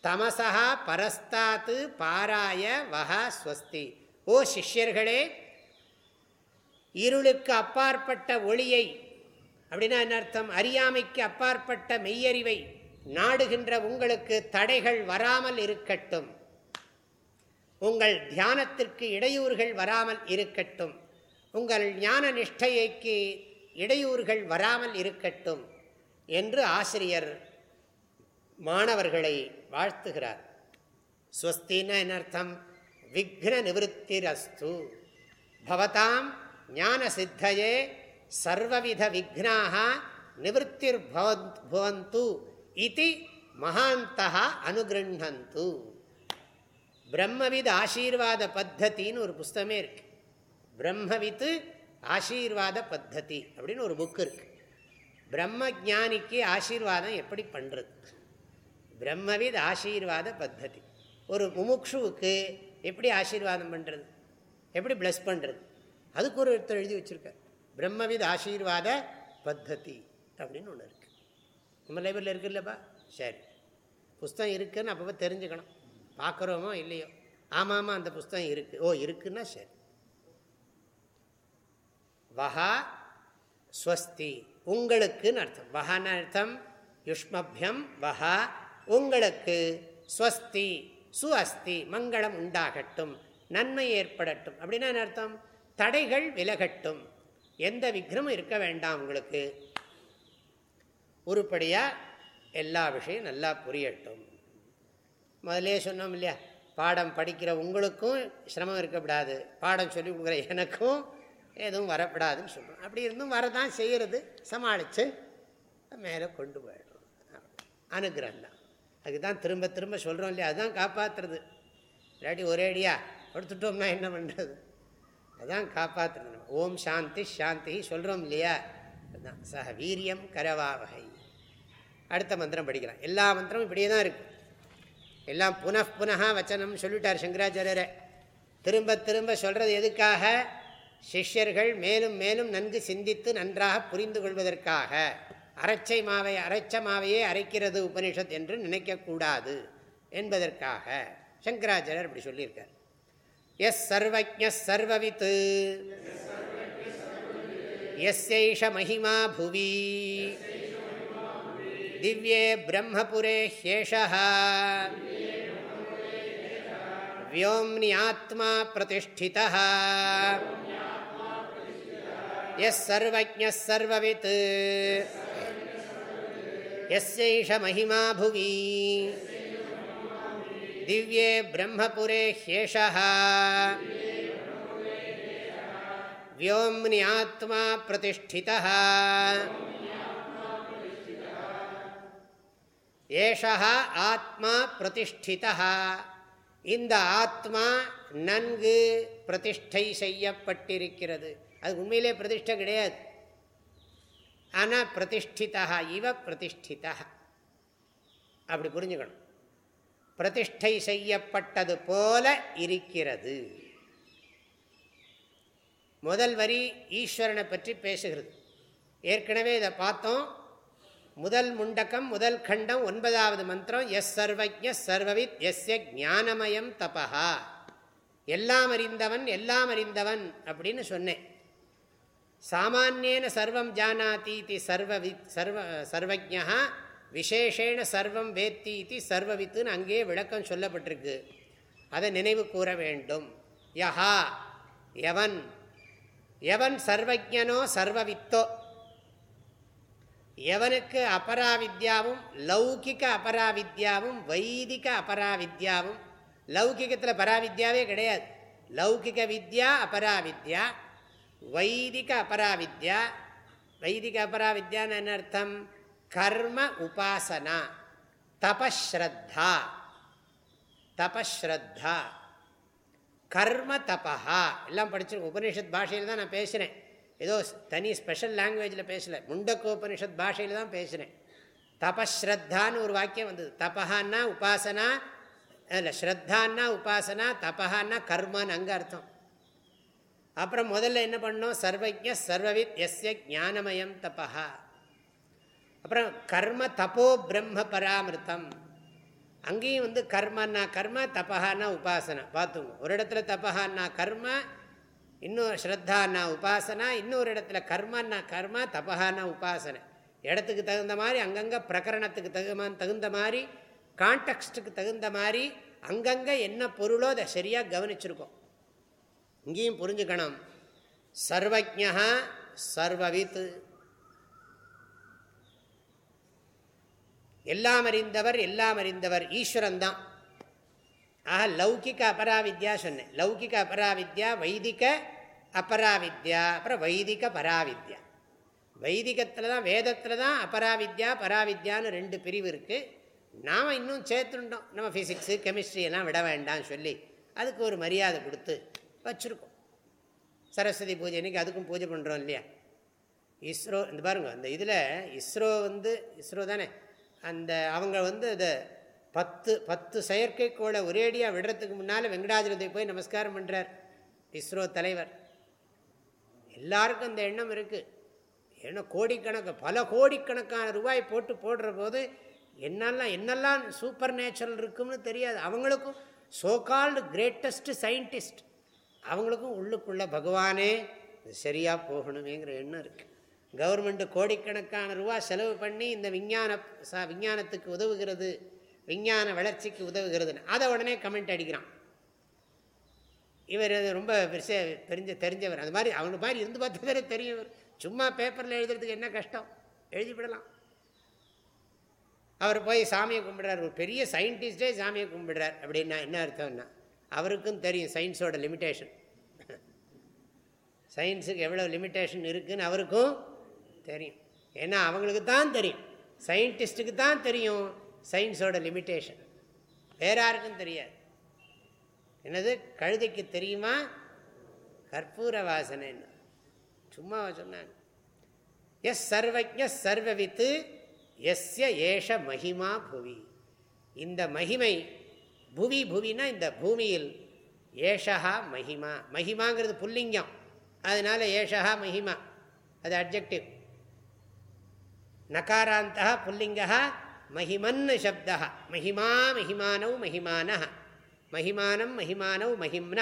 தமசா பரஸ்தாத்து பாராய வஹா ஸ்வஸ்தி. ஓ சிஷ்யர்களே இருளுக்கு அப்பாற்பட்ட ஒளியை அப்படின்னா என்ன அர்த்தம்? அறியாமைக்கு அப்பாற்பட்ட மெய்யறிவை நாடுகின்ற உங்களுக்கு தடைகள் வராமல் இருக்கட்டும். உங்கள் தியானத்திற்கு இடையூறுகள் வராமல் இருக்கட்டும். உங்கள் ஞான நிஷ்டையைக்கு இடையூறுகள் வராமல் இருக்கட்டும் என்று ஆசிரியர் மாணவர்களை வாழ்த்துகிறார். ஸ்வஸ்தின அர்த்தம் விக்ன நிவத்திரஸ்து பவதாம் ஞான சித்தையே சர்வவித விக்னாக நிவத்திர் பவந்து இது மகாந்தா அனுகிருண்ணந்து பிரம்மவித் ஆசீர்வாத பத்தத்தின்னு ஒரு புஸ்தமே இருக்கு பிரம்மவித்து ஆசீர்வாத பத்ததி அப்படின்னு ஒரு புக்கு இருக்கு பிரம்ம ஜானிக்கு ஆசீர்வாதம் எப்படி பண்ணுறது பிரம்மவித் ஆசீர்வாத பத்ததி. ஒரு முமுக்ஷுவுக்கு எப்படி ஆசீர்வாதம் பண்ணுறது எப்படி பிளஸ் பண்ணுறது அதுக்கு ஒரு ஒருத்தர் எழுதி வச்சுருக்கார். பிரம்மவித் ஆசீர்வாத பத்ததி அப்படின்னு ஒன்று இருக்குது நம்ம லைப்ரரியில் இருக்குல்லப்பா சரி. புஸ்தகம் இருக்குதுன்னு அப்பப்போ தெரிஞ்சுக்கணும். பார்க்குறோமோ இல்லையோ? ஆமாம் ஆமாம் அந்த புஸ்தகம் இருக்குது ஓ இருக்குன்னா சரி. வஹா ஸ்வஸ்தி. உங்களுக்குன்னு அர்த்தம். வஹான்னு அர்த்தம். யுஷ்மபியம் வஹா உங்களுக்கு ஸ்வஸ்தி சு அஸ்தி மங்களம் உண்டாகட்டும் நன்மை ஏற்படட்டும். அப்படின்னா என்ன அர்த்தம்? தடைகள் விலகட்டும். எந்த விக்ரமும் இருக்க வேண்டாம் உங்களுக்கு. உருப்படியாக எல்லா விஷயம் நல்லா புரியட்டும். முதலே சொன்னோம் இல்லையா? பாடம் படிக்கிற உங்களுக்கும் சிரமம் இருக்கக்கூடாது பாடம் சொல்லி கொடுக்குற எனக்கும் எதுவும் வரப்படாதுன்னு சொல்கிறோம் அப்படி இருந்தும் வரதான் செய்கிறது சமாளித்து மேலே கொண்டு போயிடும் அனுகிரகம் தான். அதுக்கு தான் திரும்ப திரும்ப சொல்கிறோம் இல்லையா? அதுதான் காப்பாற்றுறது இல்லாட்டி ஒரேடியா கொடுத்துட்டோம்னா என்ன பண்ணுறது அதுதான் காப்பாற்றுறது ஓம் சாந்தி சாந்தி சொல்கிறோம் இல்லையா? அதுதான். சக வீரியம் கரவாவகை. அடுத்த மந்திரம் படிக்கலாம். எல்லா மந்திரமும் இப்படியே தான் இருக்குது எல்லாம் புனః வச்சனம் சொல்லிட்டார் சங்கராச்சாரியரை. திரும்ப திரும்ப சொல்கிறது எதுக்காக? சிஷ்யர்கள் மேலும் மேலும் நன்கு சிந்தித்து நன்றாக புரிந்து கொள்வதற்காக. அரைச்சை மாவை அரைச்ச மாவையே அரைக்கிறது உபனிஷத் என்று நினைக்கக்கூடாது என்பதற்காக சங்கராச்சாரியர் அப்படி சொல்லியிருக்கார் எஸ் சர்வஜ சர்வவித் எஸ்யைஷ மகிமா புவி திவ்யே பிரம்மபுரே ஹேஷா व्योम्नि आत्मा प्रतिष्ठितः यः सर्वज्ञः सर्ववित् यस्यैष महिमा भुवि दिव्ये ब्रह्मपुरे ह्येषः व्योम्नि आत्मा प्रतिष्ठितः एषः आत्मा प्रतिष्ठितः இந்த ஆத்மா நன்கு பிரதிஷ்டை செய்யப்பட்டிருக்கிறது அது உண்மையிலே பிரதிஷ்டை கிடையாது. ஆனால் பிரதிஷ்டிதா இவ பிரதிஷ்டிதா. அப்படி புரிஞ்சுக்கணும். பிரதிஷ்டை செய்யப்பட்டது போல இருக்கிறது. முதல் வரி ஈஸ்வரனை பற்றி பேசுகிறது. ஏற்கனவே இதை பார்த்தோம். முதல் முண்டக்கம் முதல் கண்டம் ஒன்பதாவது மந்திரம் எஸ் சர்வஜ சர்வவித் எஸ்ய ஞானமயம் தபா எல்லாம் அறிந்தவன் எல்லாம் அறிந்தவன் அப்படின்னு சொன்னேன். சாமானியன சர்வம் ஜானாதி இது சர்வவி சர்வ சர்வஜா விசேஷேன சர்வம் வேத்தி இது சர்வவித்துன்னு அங்கேயே விளக்கம் சொல்லப்பட்டிருக்கு. அதை நினைவு கூற வேண்டும். யஹா எவன் எவன் சர்வஜனோ சர்வவித்தோ. எவனுக்கு அபராவித்யாவும் லௌகிக அபராவித்யாவும் வைதிக அபராவித்யாவும் லௌகிகத்தில் பராவித்யாவே கிடையாது. லௌகிக வித்யா அபராவித்யா. வைதிக அபராவித்யா. வைதிக அபராவித்யான்னு என்ன அர்த்தம்? கர்ம உபாசனா. தபஸ்ரத்தா. தபஸ்ரத்தா. கர்ம தபா எல்லாம் படிச்சிருக்கோம் உபனிஷத் பாஷையில் தான் நான் பேசுகிறேன் ஏதோ தனி ஸ்பெஷல் லாங்குவேஜில் பேசலை. முண்டக்கோபனிஷத் பாஷையில் தான் பேசுகிறேன் தபஸ்ரத்தான்னு ஒரு வாக்கியம் வந்தது. தபஹான்னா உபாசனா இல்லை ஸ்ரத்தான்னா உபாசனா தபஹான்னா கர்மான்னு அங்கே அர்த்தம். அப்புறம் முதல்ல என்ன பண்ணோம் சர்வஜ சர்வவித் எஸ்ய ஞானமயம் தபா அப்புறம் கர்ம தபோ பிரம்ம பராமிருத்தம். அங்கேயும் வந்து கர்மன்னா கர்ம தபஹான்னா உபாசனை. பார்த்துங்க. ஒரு இடத்துல தபஹான்னா கர்ம இன்னும் ஸ்ரத்தான்னா உபாசனா இன்னொரு இடத்துல கர்மன்னா கர்ம தபஹான்னா உபாசனை. இடத்துக்கு தகுந்த மாதிரி அங்கங்கே பிரகரணத்துக்கு தகுமா தகுந்த மாதிரி கான்டெக்ஸ்டுக்கு தகுந்த மாதிரி அங்கங்கே என்ன பொருளோ அதை சரியாக கவனிச்சிருக்கோம். இங்கேயும் புரிஞ்சுக்கணும். சர்வஜா சர்வவித். எல்லாம் அறிந்தவர் எல்லாம் அறிந்தவர் ஈஸ்வரன் தான். ஆக லௌகிக அபராவித்யா சொன்னேன். லௌகிக அபராவித்யா வைதிக அபராவித்யா அப்புறம் வைதிக பராவித்யா. வைதிகத்தில் தான் வேதத்தில் தான் அபராவித்யா பராவித்யான்னு ரெண்டு பிரிவு இருக்குது நாம் இன்னும் சேர்த்துட்டோம் நம்ம ஃபிசிக்ஸு கெமிஸ்ட்ரி எல்லாம் விட வேண்டாம்னு சொல்லி அதுக்கு ஒரு மரியாதை கொடுத்து வச்சுருக்கோம். சரஸ்வதி பூஜை இன்றைக்கி அதுக்கும் பூஜை பண்ணுறோம் இல்லையா? இஸ்ரோ இந்த பாருங்கள் அந்த இதில் இஸ்ரோ வந்து இஸ்ரோ தானே அந்த அவங்க வந்து அதை பத்து பத்து செயற்கைக்கோளை ஒரேடியாக விடுறதுக்கு முன்னால் வெங்கடாஜலத்தை போய் நமஸ்காரம் பண்ணுறார் இஸ்ரோ தலைவர். எல்லாருக்கும் அந்த எண்ணம் இருக்குது ஏன்னா கோடிக்கணக்கு பல கோடிக்கணக்கான ரூபாய் போட்டு போடுற போது என்னெல்லாம் என்னெல்லாம் சூப்பர் நேச்சுரல் இருக்குன்னு தெரியாது. அவங்களுக்கும் சோகால்டு கிரேட்டஸ்ட் சயின்டிஸ்ட் அவங்களுக்கும் உள்ளுக்குள்ளே பகவானே சரியாக போகணுமேங்கிற எண்ணம் இருக்குது கவர்மெண்ட்டு கோடிக்கணக்கான ரூபா செலவு பண்ணி இந்த விஞ்ஞான சா விஞ்ஞானத்துக்கு உதவுகிறது விஞ்ஞான வளர்ச்சிக்கு உதவுகிறதுன்னு. அதை உடனே கமெண்ட் அடிக்கிறான். இவர் ரொம்ப பெருச தெரிஞ்ச தெரிஞ்சவர். அது மாதிரி அவங்க மாதிரி இருந்து பார்த்து பேரே தெரியும். சும்மா பேப்பரில் எழுதுறதுக்கு என்ன கஷ்டம்? எழுதிவிடலாம். அவர் போய் சாமியை கும்பிடுறார். ஒரு பெரிய சயின்டிஸ்டே சாமியை கும்பிடுறார். அப்படின்னா என்ன அர்த்தம்னா அவருக்கும் தெரியும் சயின்ஸோட லிமிட்டேஷன் சயின்ஸுக்கு எவ்வளோ லிமிட்டேஷன் இருக்குதுன்னு அவருக்கும் தெரியும். ஏன்னா அவங்களுக்கு தான் தெரியும். சயின்டிஸ்ட்டுக்கு தான் தெரியும் சயின்ஸோட லிமிட்டேஷன் வேற யாருக்கும் தெரியாது. என்னது? கழுதைக்கு தெரியுமா? கற்பூர வாசனைன்னு. சும்மா சொன்னாங்க எஸ் சர்வஜ சர்வவித்து எஸ்ய ஏஷ மகிமா புவி. இந்த மகிமை புவி புவினா இந்த பூமியில் ஏஷா மகிமா. மகிமாங்கிறது புல்லிங்கம். அதனால் ஏஷா மகிமா. அது அப்ஜெக்டிவ் நகாராந்தா புல்லிங்கா மகிமன் சப்தா மகிமா மகிமானவ் மகிமான மகிமானம் மகிமானவ் மகிம்ன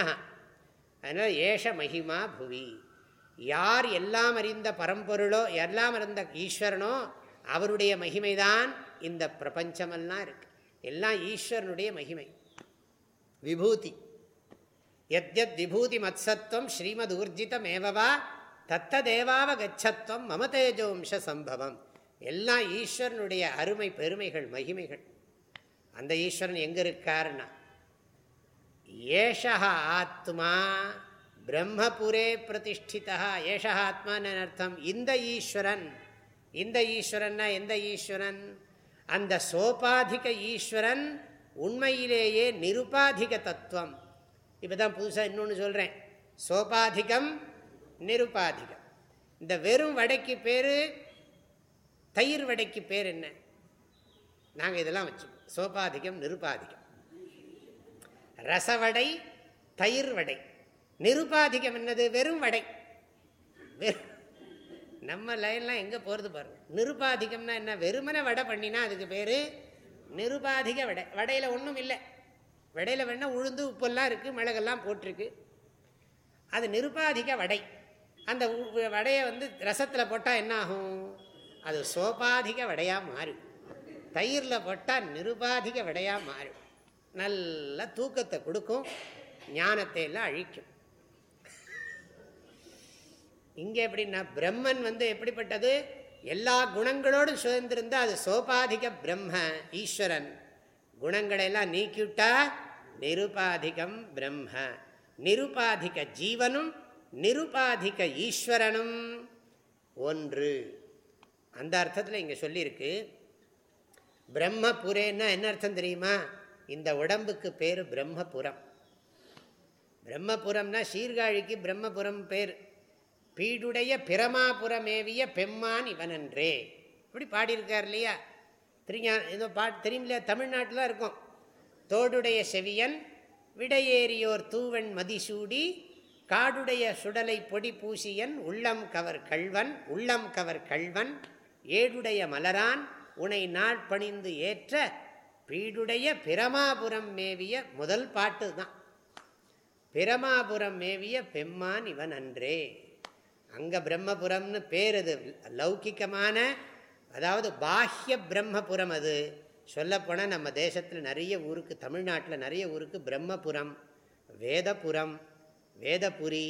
அதனால் ஏஷ மகிமா புவி. யார் எல்லாம் அறிந்த பரம்பொருளோ எல்லாம் அறிந்த ஈஸ்வரனோ அவருடைய மகிமைதான் இந்த பிரபஞ்சமெல்லாம் இருக்குது எல்லாம் ஈஸ்வரனுடைய மகிமை. விபூதி. எத்யத் விபூதி மத்சத்வம் ஸ்ரீமத் ஊர்ஜிதம் ஏவவா தத்ததேவாவ கச்சத்வம் மம தேஜோம்ச சம்பவம். எல்லாம் ஈஸ்வரனுடைய அருமை பெருமைகள் மகிமைகள். அந்த ஈஸ்வரன் எங்கே இருக்காருன்னா ஏஷா ஆத்மா பிரம்மபுரே பிரதிஷ்டிதா. ஏஷா ஆத்மான்னு அர்த்தம்? இந்த ஈஸ்வரன். இந்த ஈஸ்வரன்னா எந்த ஈஸ்வரன்? அந்த சோபாதிக ஈஸ்வரன் உண்மையிலேயே நிருபாதிக தத்துவம். இப்போ தான் புதுசாக இன்னொன்று சொல்கிறேன் சோபாதிகம் நிருபாதிகம். இந்த வெறும் வடைக்கு பேர் தயிர் வடைக்கு பேர் என்ன? நாங்கள் இதெல்லாம் வச்சு சோபாதிகம் நிருபாதிகம். ரசவடை தயிர் வடை. நிருபாதிகம் என்னது? வெறும் வடை. நம்ம லைன்லாம் எங்கே போகிறது பாருங்கள் நிருபாதிகம்னா என்ன? வெறுமனை வடை பண்ணினா அதுக்கு பேர் நிருபாதிக வடை. வடையில் ஒன்றும் இல்லை. வடையில் வேணால் உளுந்து உப்பெல்லாம் இருக்குது மிளகெல்லாம் போட்டிருக்கு. அது நிருபாதிக வடை. அந்த வடையை வந்து ரசத்தில் போட்டால் என்ன ஆகும்? அது சோபாதிக வடையாக மாறும். தயிரில் போட்டால் நிருபாதிக வடையாக மாறும். நல்ல தூக்கத்தை கொடுக்கும். ஞானத்தை எல்லாம் அழிக்கும். இங்கே எப்படின்னா பிரம்மன் வந்து எப்படிப்பட்டது? எல்லா குணங்களோடும் சுதந்திருந்தால் அது சோபாதிக பிரம்ம ஈஸ்வரன். குணங்களெல்லாம் நீக்கிவிட்டா நிருபாதிகம் பிரம்ம. நிருபாதிக ஜீவனும் நிருபாதிக ஈஸ்வரனும். ஒன்று. அந்த அர்த்தத்தில் இங்கே சொல்லியிருக்கு. பிரம்மபுரேன்னா என்ன அர்த்தம் தெரியுமா? இந்த உடம்புக்கு பேர் பிரம்மபுரம். பிரம்மபுரம்னா சீர்காழிக்கு பிரம்மபுரம் பேர். பீடுடைய பிரமாபுரமேவிய பெம்மான் இவனன்றே. இப்படி பாடியிருக்கார் இல்லையா? தெரியா ஏதோ பாட்டு தெரியும் இல்லையா? தமிழ்நாட்டில் இருக்கும். தோடுடைய செவியன் விடையேறியோர் தூவன் மதிசூடி காடுடைய சுடலை பொடி பூசியன் உள்ளம் கவர் கள்வன் உள்ளம் கவர் கள்வன் ஏடுடைய மலரான் உனை நாட்பணிந்து ஏற்ற பீடுடைய பிரமாபுரம் மேவிய முதல் பாட்டு தான் பிரமாபுரம் மேவிய பெம்மான் இவன் அன்றே அங்கே பிரம்மபுரம்னு பேர் அது. லௌகிக்கமான அதாவது பாஹ்ய பிரம்மபுரம் அது. சொல்லப்போனால் நம்ம தேசத்தில் நிறைய ஊருக்கு தமிழ்நாட்டில் நிறைய ஊருக்கு பிரம்மபுரம் வேதபுரம் வேதபுரி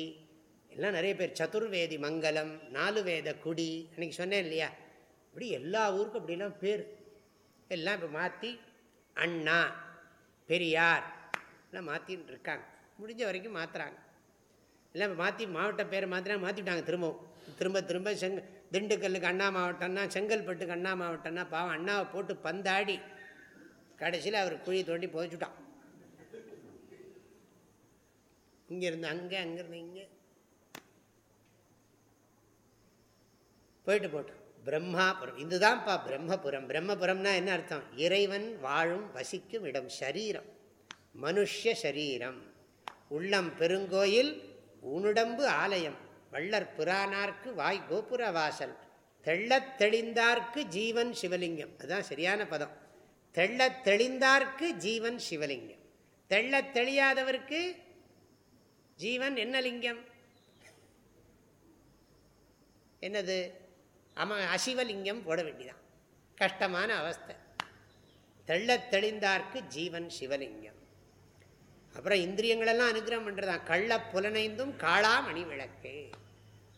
எல்லாம் நிறைய பேர். சதுர்வேதி மங்கலம் நாலு வேத குடி அன்றைக்கி சொன்னேன் இல்லையா? இப்படி எல்லா ஊருக்கும் அப்படிலாம் பேர். எல்லாம் இப்போ மாற்றி அண்ணா பெரியார் எல்லாம் மாற்றின்னு இருக்காங்க. முடிஞ்ச வரைக்கும் மாற்றுறாங்க இல்லை மாற்றி மாவட்ட பேரை மாற்றினா மாற்றிவிட்டாங்க திரும்பவும். திரும்ப திரும்ப செங்க திண்டுக்கல்லுக்கு அண்ணா மாவட்டம்னா செங்கல்பட்டுக்கு அண்ணா மாவட்டம்னா பாவம் அண்ணாவை போட்டு பந்தாடி கடைசியில் அவர் குழி தோண்டி புதைச்சுட்டான். இங்கேருந்து அங்கே அங்கேருந்து இங்கே. போயிட்டு போட்டோம் பிரம்மாபுரம். இதுதான்ப்பா பிரம்மபுரம். பிரம்மபுரம்னா என்ன அர்த்தம்? இறைவன் வாழும் வசிக்கும் இடம் சரீரம். மனுஷ சரீரம். உள்ளம் பெருங்கோயில் உனுடம்பு ஆலயம். வள்ளற் புராணார்க்கு வாய் கோபுர வாசல். தெள்ளத் தெளிந்தார்க்கு ஜீவன் சிவலிங்கம். அதுதான் சரியான பதம். தெள்ளத் தெளிந்தார்க்கு ஜீவன் சிவலிங்கம். தெள்ளத் தெளியாதவருக்கு ஜீவன் என்ன லிங்கம்? என்னது? அம அசிவலிங்கம் போட வேண்டிதான். கஷ்டமான அவஸ்தை. தெள்ளத் தெளிந்தார்க்கு ஜீவன் சிவலிங்கம். அப்புறம் இந்திரியங்களெல்லாம் அனுகிரகம் பண்ணுறதான் கள்ள புலனைந்தும் காளா மணி விளக்கு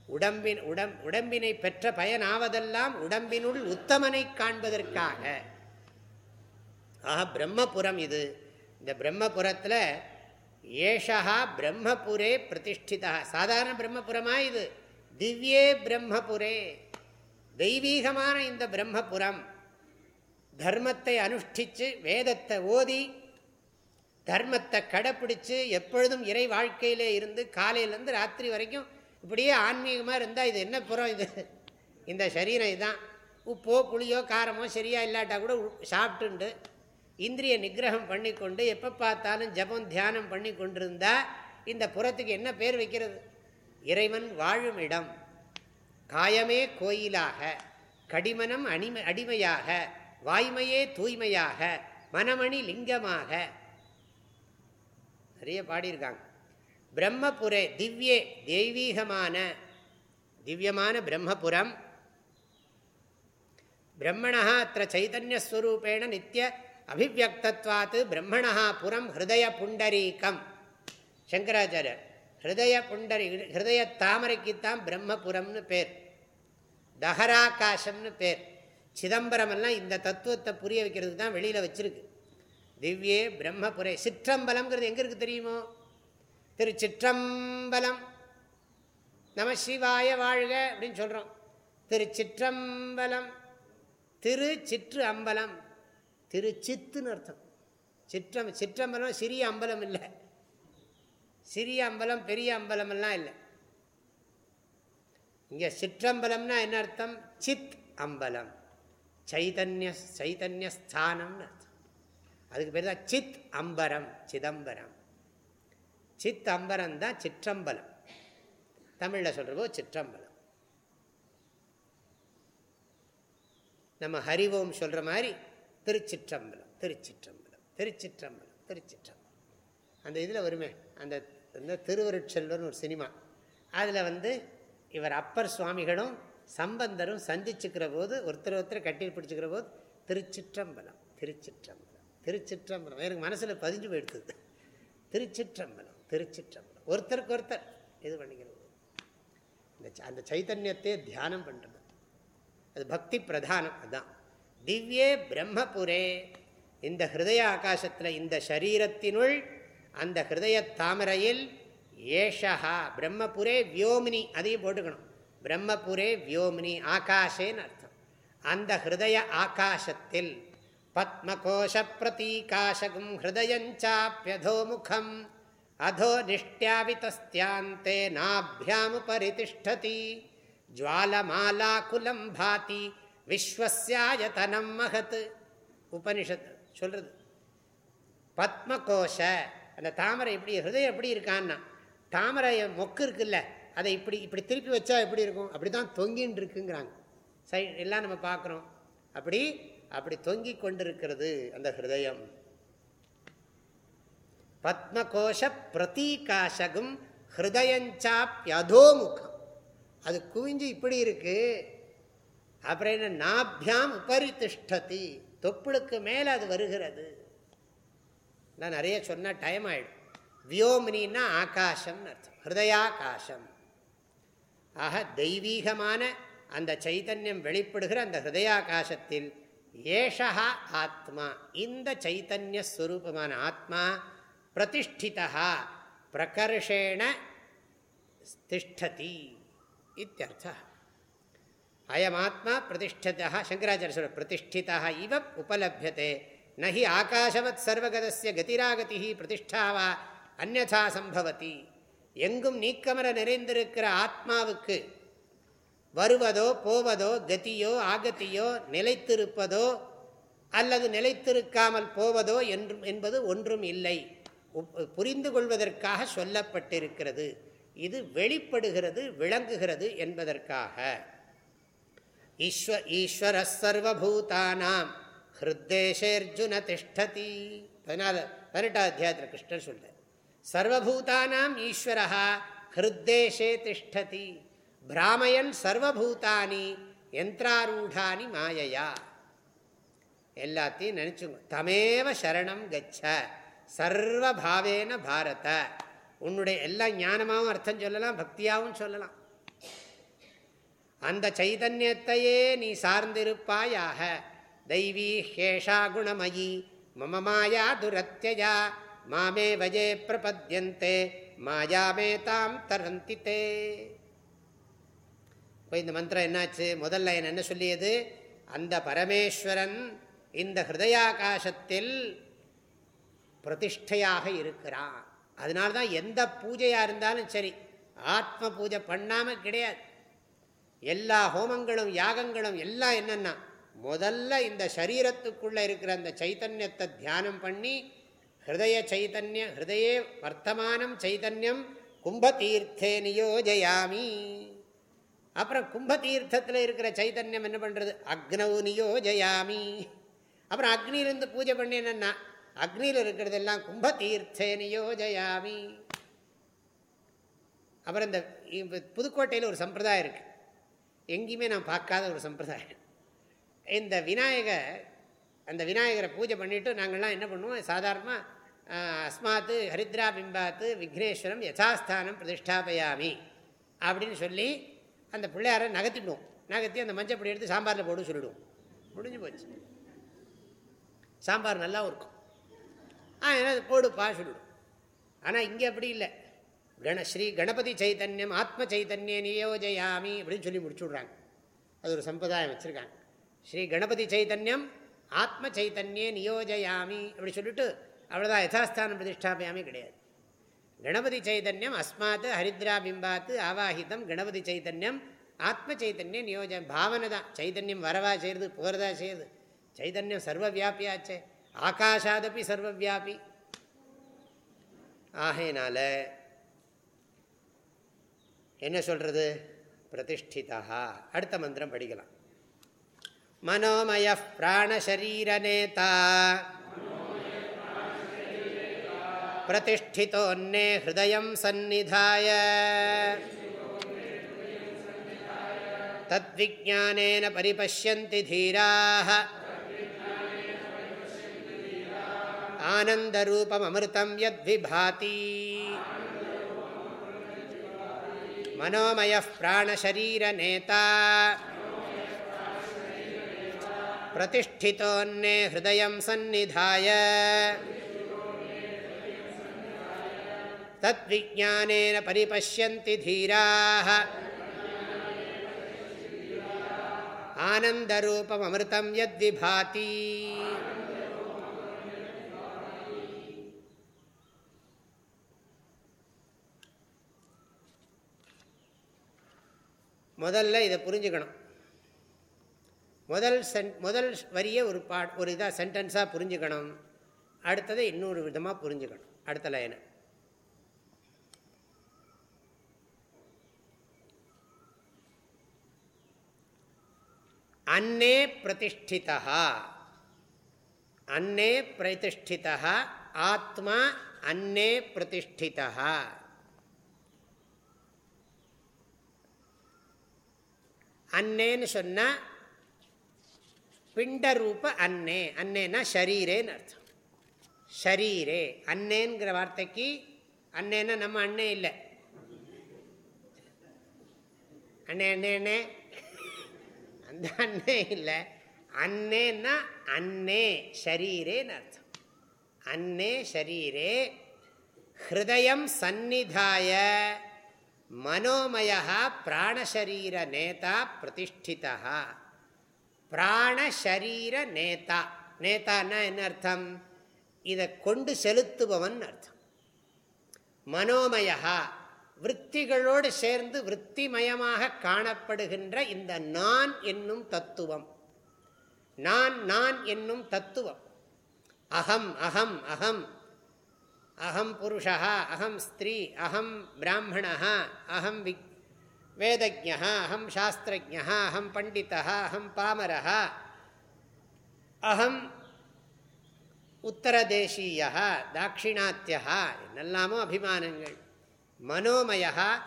உடம்பின் உடம் உடம்பினை பெற்ற பயனாவதெல்லாம் உடம்பினுள் உத்தமனை காண்பதற்காக. ஆக பிரம்மபுரம் இது. இந்த பிரம்மபுரத்தில் ஏஷா பிரம்மபுரே பிரதிஷ்டிதா. சாதாரண பிரம்மபுரமா இது? திவ்யே பிரம்மபுரே. தெய்வீகமான இந்த பிரம்மபுரம். தர்மத்தை அனுஷ்டித்து வேதத்தை ஓதி தர்மத்தை கடைப்பிடிச்சு எப்பொழுதும் இறை வாழ்க்கையிலே இருந்து காலையிலேருந்து ராத்திரி வரைக்கும் இப்படியே ஆன்மீகமாக இருந்தால் இது என்ன புறம் இது? இந்த சரீரம் இதுதான் உப்போ புளியோ காரமோ சரியாக இல்லாட்டா கூட சாப்பிட்டுண்டு இந்திரிய நிகிரகம் பண்ணி கொண்டு எப்போ பார்த்தாலும் ஜபம் தியானம் பண்ணி கொண்டிருந்தா இந்த புறத்துக்கு என்ன பேர் வைக்கிறது? இறைவன் வாழும் இடம். காயமே கோயிலாக கடிமனம் அணிமை அடிமையாக வாய்மையே தூய்மையாக மனமணி லிங்கமாக நிறைய பாடியிருக்காங்க. பிரம்மபுரே திவ்யே தெய்வீகமான திவ்யமான பிரம்மபுரம். பிரம்மணா அத்த சைதன்யஸ்வரூபேண நித்திய அபிவியக்தத்வாத்து பிரம்மணா புறம் ஹிருதய புண்டரீகம். சங்கராச்சாரியர் ஹிருதய புண்டரி ஹிருதய தாமரைக்குத்தான் பிரம்மபுரம்னு பேர். தஹராகாசம்னு பேர். சிதம்பரமெல்லாம் இந்த தத்துவத்தை புரிய வைக்கிறதுக்கு தான் வெளியில் வச்சுருக்கு. திவ்யே பிரம்மபுரே. சிற்றம்பலம்ங்கிறது எங்கே இருக்குது தெரியுமோ? திருச்சிற்றம்பலம். நம சிவாய வாழ்க அப்படின்னு சொல்கிறோம் திருச்சிற்றம்பலம். திருச்சிற்று திரு சிற்று அம்பலம் திரு சித்துன்னு அர்த்தம். சிற்றம் சிற்றம்பலம் சிறிய அம்பலம் இல்லை. சிறிய அம்பலம் பெரிய அம்பலமெல்லாம் இல்லை. இங்கே சிற்றம்பலம்னா என்ன அர்த்தம்? சித் அம்பலம். சைதன்ய சைதன்யஸ்தானம்னு அர்த்தம். அதுக்கு பேர் தான் சித் அம்பரம் சிதம்பரம். சித் அம்பரம் தான் சிற்றம்பலம். தமிழில் சொல்கிறப்போ சிற்றம்பலம். நம்ம ஹரிவோம் சொல்கிற மாதிரி திருச்சிற்றம்பலம் திருச்சிற்றம்பலம் திருச்சிற்றம்பலம் திருச்சிற்றம்பலம். அந்த இதில் வருமே அந்த இந்த திருவருட்செல்வர்னு ஒரு சினிமா. அதில் வந்து இவர் அப்பர் சுவாமிகளும் சம்பந்தரும் சந்திச்சுக்கிற போது ஒருத்தர் ஒருத்தர் கட்டி பிடிச்சிக்கிற போது திருச்சிற்றம்பலம் திருச்சிற்றம்பலம். திருச்சிற்றம்பலம். எனக்கு மனசில் பதிஞ்சு போயிடுத்து திருச்சிற்றம்பலம் திருச்சிற்றம்பலம். ஒருத்தருக்கு ஒருத்தர் இது பண்ணிக்கிறது. இந்த அந்த சைத்தன்யத்தையே தியானம் பண்ணுறது அது பக்தி பிரதானம் அதுதான் திவ்யே பிரம்மபுரே. இந்த ஹிருதய ஆகாசத்தில் இந்த சரீரத்தினுள் அந்த ஹிருதய தாமரையில் ஏஷா பிரம்மபுரே வியோமினி அதையும் போட்டுக்கணும். பிரம்மபுரே வியோமினி ஆகாஷேன்னு அர்த்தம். அந்த ஹிருதய ஆகாசத்தில் பத்மகோஷ ஹிருதயஞ்சாப்பியதோமுகம் அதோ நிஷ்டியாவிதஸ்தியாந்தே நாபியாமுபரிதிஷ்டதி ஜுவாலமாலாகுலம் பாதி விஸ்வசாயதனம் மகத் உபனிஷத் சொல்கிறது பத்மகோஷ அந்த தாமரை எப்படி ஹிருதயம் எப்படி இருக்கான்னா தாமரை மொக்கு இருக்குல்ல அதை இப்படி இப்படி திருப்பி வச்சா எப்படி இருக்கும் அப்படி தான் தொங்கின்னு இருக்குங்கிறாங்க சை எல்லாம் நம்ம பார்க்குறோம் அப்படி அப்படி தொங்கி கொண்டிருக்கிறது அந்த ஹிருதயம். பத்மகோஷ பிரதீகாசகம் ஹிருதயஞ்சாப்யதோமுகம். அது குவிஞ்சு இப்படி இருக்கு. அப்புறம் என்ன? நாபியாம் உபரி திஷ்டதி தொப்புளுக்கு மேலே அது வருகிறது. நான் நிறைய சொன்னால் டைம் ஆகிடும் வியோமினா ஆகாசம்னு அர்த்தம். ஹிருதயாகாசம். ஆக தெய்வீகமான அந்த சைத்தன்யம் வெளிப்படுகிற அந்த ஹிருதயாகாசத்தில் ஏஷா ஆத்மா. இந்த சைத்தன்ய ஸ்வரூபமான ஆத்மா பிரதிஷ்டிதா பிரகர்ஷேண திஷ்டதி இத்தியர்த்த அயமாத்மா பிரதிஷ்டதா சங்கராச்சாரிய சொல்ற பிரதிஷ்டிதா இவ உபலபியத்தை நகி ஆகாஷவத் சர்வகதசிய கதிராகதி பிரதிஷ்டாவா அந்நதா சம்பவதி. எங்கும் நீக்கமர நிறைந்திருக்கிற ஆத்மாவுக்கு வருவதோ போவதோ கதியோ ஆகத்தியோ நிலைத்திருப்பதோ அல்லது நிலைத்திருக்காமல் போவதோ என்றும் என்பது ஒன்றும் இல்லை. புரிந்து கொள்வதற்காக சொல்லப்பட்டிருக்கிறது. இது வெளிப்படுகிறது விளங்குகிறது என்பதற்காக. ஈஸ்வ ஈஸ்வர சர்வபூதானாம். ஹிருத்தேஷேர்ஜுன திஷ்டதி. பதினாலு பதினெட்டாம் அத்தியாயத்தில் கிருஷ்ணர் சொல்ற சர்வபூதானாம் ஈஸ்வரா ஹிருத்தேஷே திஷ்டதி. பிராமயன் சர்வபூதானி யந்திராரூடானி மாயையா. எல்லாத்தையும் நினச்சுங்க. தமேவ சரணம் கச்ச சர்வபாவேன பாரத. உன்னுடைய எல்லா ஞானமாகவும் அர்த்தம் சொல்லலாம் பக்தியாகவும் சொல்லலாம். அந்த சைதன்யத்தையே நீ சார்ந்திருப்பாயாக. தெய்வீ ஹேஷா குணமயி மம மாயா துரத்தியா மாமே வஜே பிரபத்யந்தே மாயாமே தாம் தரந்தி தே இப்போ இந்த மந்திரம் என்னாச்சு? முதல் லைன் என்ன சொல்லியது? அந்த பரமேஸ்வரன் இந்த ஹிருதயாகாசத்தில் பிரதிஷ்டையாக இருக்கிறான். அதனால தான் எந்த பூஜையாக இருந்தாலும் சரி ஆத்ம பூஜை பண்ணாமல் கிடையாது. எல்லா ஹோமங்களும் யாகங்களும் எல்லாம் என்னென்னா முதல்ல இந்த சரீரத்துக்குள்ளே இருக்கிற அந்த சைத்தன்யத்தை தியானம் பண்ணி ஹிருதய சைத்தன்யம் ஹிருதயே வர்த்தமானம் சைத்தன்யம் கும்பதீர்த்தே நியோஜயாமி. அப்புறம் கும்பதீர்த்தத்தில் இருக்கிற சைதன்யம் என்ன பண்ணுறது அக்னவு நியோஜயாமி. அப்புறம் அக்னியிலிருந்து பூஜை பண்ணி என்னென்னா அக்னியில் இருக்கிறதெல்லாம் கும்பதீர்த்தே நியோஜயாமி. அப்புறம் இந்த புதுக்கோட்டையில் ஒரு சம்பிரதாயம் இருக்குது எங்கேயுமே நான் பார்க்காத ஒரு சம்பிரதாயம். இந்த விநாயகர் அந்த விநாயகரை பூஜை பண்ணிவிட்டு நாங்கள்லாம் என்ன பண்ணுவோம்? சாதாரணமாக அஸ்மாத்து ஹரித்ரா பிம்பாத்து விக்னேஸ்வரம் யதாஸ்தானம் பிரதிஷ்டாபயாமி அப்படின்னு சொல்லி அந்த பிள்ளையாரை நகர்த்திடுவோம். நகர்த்தி அந்த மஞ்சப்படி எடுத்து சாம்பாரில் போடும் சொல்லிடுவோம். முடிஞ்சு போச்சு. சாம்பார் நல்லா இருக்கும். ஆ ஏன்னா போடுப்பா சொல்லிவிடும் ஆனால் இங்கே அப்படி இல்லை. கண ஸ்ரீ கணபதி சைத்தன்யம் ஆத்ம சைத்தன்ய நியோஜயாமி அப்படின்னு சொல்லி முடிச்சு விட்றாங்க. அது ஒரு சம்பிரதாயம் வச்சுருக்காங்க. ஸ்ரீ கணபதி சைத்தன்யம் ஆத்ம சைத்தன்யே நியோஜயாமி அப்படி சொல்லிட்டு அவ்வளோதான் யதாஸ்தானம் பிரதிஷ்டாபயாமி கிடையாது. கணபதி சைதன்யம் அஸ்மாத் ஹரித்ரா பிம்பாத்து ஆவாஹிதம் கணபதி சைதன்யம் ஆத்ம சைதன்யம் நியோஜனம் பாவனை தான். சைதன்யம் வரவா செய்யுது போகிறதா செய்யுது சைதன்யம் சர்வ வியாபியாச்சே ஆகாஷாதபி சர்வ வியாபி ஆகையினால என்ன சொல்கிறது பிரதிஷ்டிதா அடுத்த மந்திரம் படிக்கலாம். மனோமய பிராணசரீரநேதா प्रतिष्ठितोऽन्ये हृदयं सन्निधाय। तद्विज्ञानेन परिपश्यन्ति धीराः। आनन्दरूपममृतं यद्विभाति। मनोमयः प्राणशरीरनेता। प्रतिष्ठितोऽन्ये हृदयं सन्निधाय। தத் விஜானேன பரிபஷ்யந்தி தீராக ஆனந்தரூபமமிருதம் யத்விபாதி முதல்ல இதை புரிஞ்சுக்கணும். முதல் சென் முதல் வரிய ஒரு பாட் ஒரு இதாக சென்டென்ஸாக புரிஞ்சுக்கணும். அடுத்ததை இன்னொரு விதமாக புரிஞ்சுக்கணும். அடுத்த லைனை அன்னே பிரதிஷ்டிதா அன்னே பிரதிஷ்டிதா ஆத்மா அன்னே பிரதிஷ்டிதா அன்னேன்னு சொன்னால் பிண்டரூப அன்னே. அன்னேன்னா ஷரீரேன்னு அர்த்தம். ஷரீரே. அன்னேங்கிற வார்த்தைக்கு அன்னேன்னா நம்ம அண்ணே இல்லை. அண்ணே அண்ணே அண்ணே அண்ணே இல்லை. அன்னேன்னா அன்னே ஷரீரேன்னு அர்த்தம். அன்னே ஷரீரே ஹிருதயம் சந்நிதாய மனோமய பிராணசரீர நேதா பிரதிஷ்டிதா பிராணசரீர நேதா. நேதான்னா என்ன அர்த்தம்? இதை கொண்டு செலுத்துபவன் அர்த்தம். மனோமயா விற்த்திகளோடு சேர்ந்து விற்த்திமயமாக காணப்படுகின்ற இந்த நான் என்னும் தத்துவம். நான் நான் என்னும் தத்துவம். அகம் அகம் அகம். அகம் புருஷா அகம் ஸ்திரீ அகம் பிராமணா அகம் விக் வேதஜா அகம் சாஸ்திரஜா அகம் பண்டிதா அகம் பாமரா. அகம் உத்தரதேசீய தாட்சிணாத்தியா என்னெல்லாமோ அபிமானங்கள். மனோமயா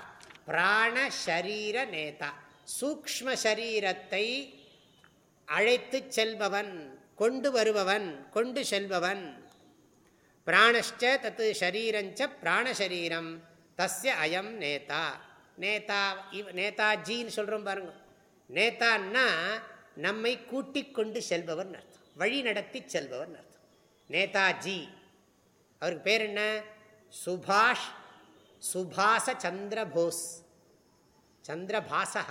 பிராண ஷரீர நேதா சூக்ம சரீரத்தை அழைத்து செல்பவன் கொண்டு வருபவன் கொண்டு செல்பவன். பிராணச்ச தத்து ஷரீரஞ்ச பிராணசரீரம் தஸ்ய அயம் நேதா. நேதா இவ் நேதாஜின்னு சொல்கிறோம் பாருங்க. நேதான்னா நம்மை கூட்டி கொண்டு செல்பவர் அர்த்தம். வழி நடத்தி செல்பவர் அர்த்தம். நேதாஜி. அவருக்கு பேர் என்ன? சுபாஷ் சுபாச சந்திரபோஸ். சந்திரபாசா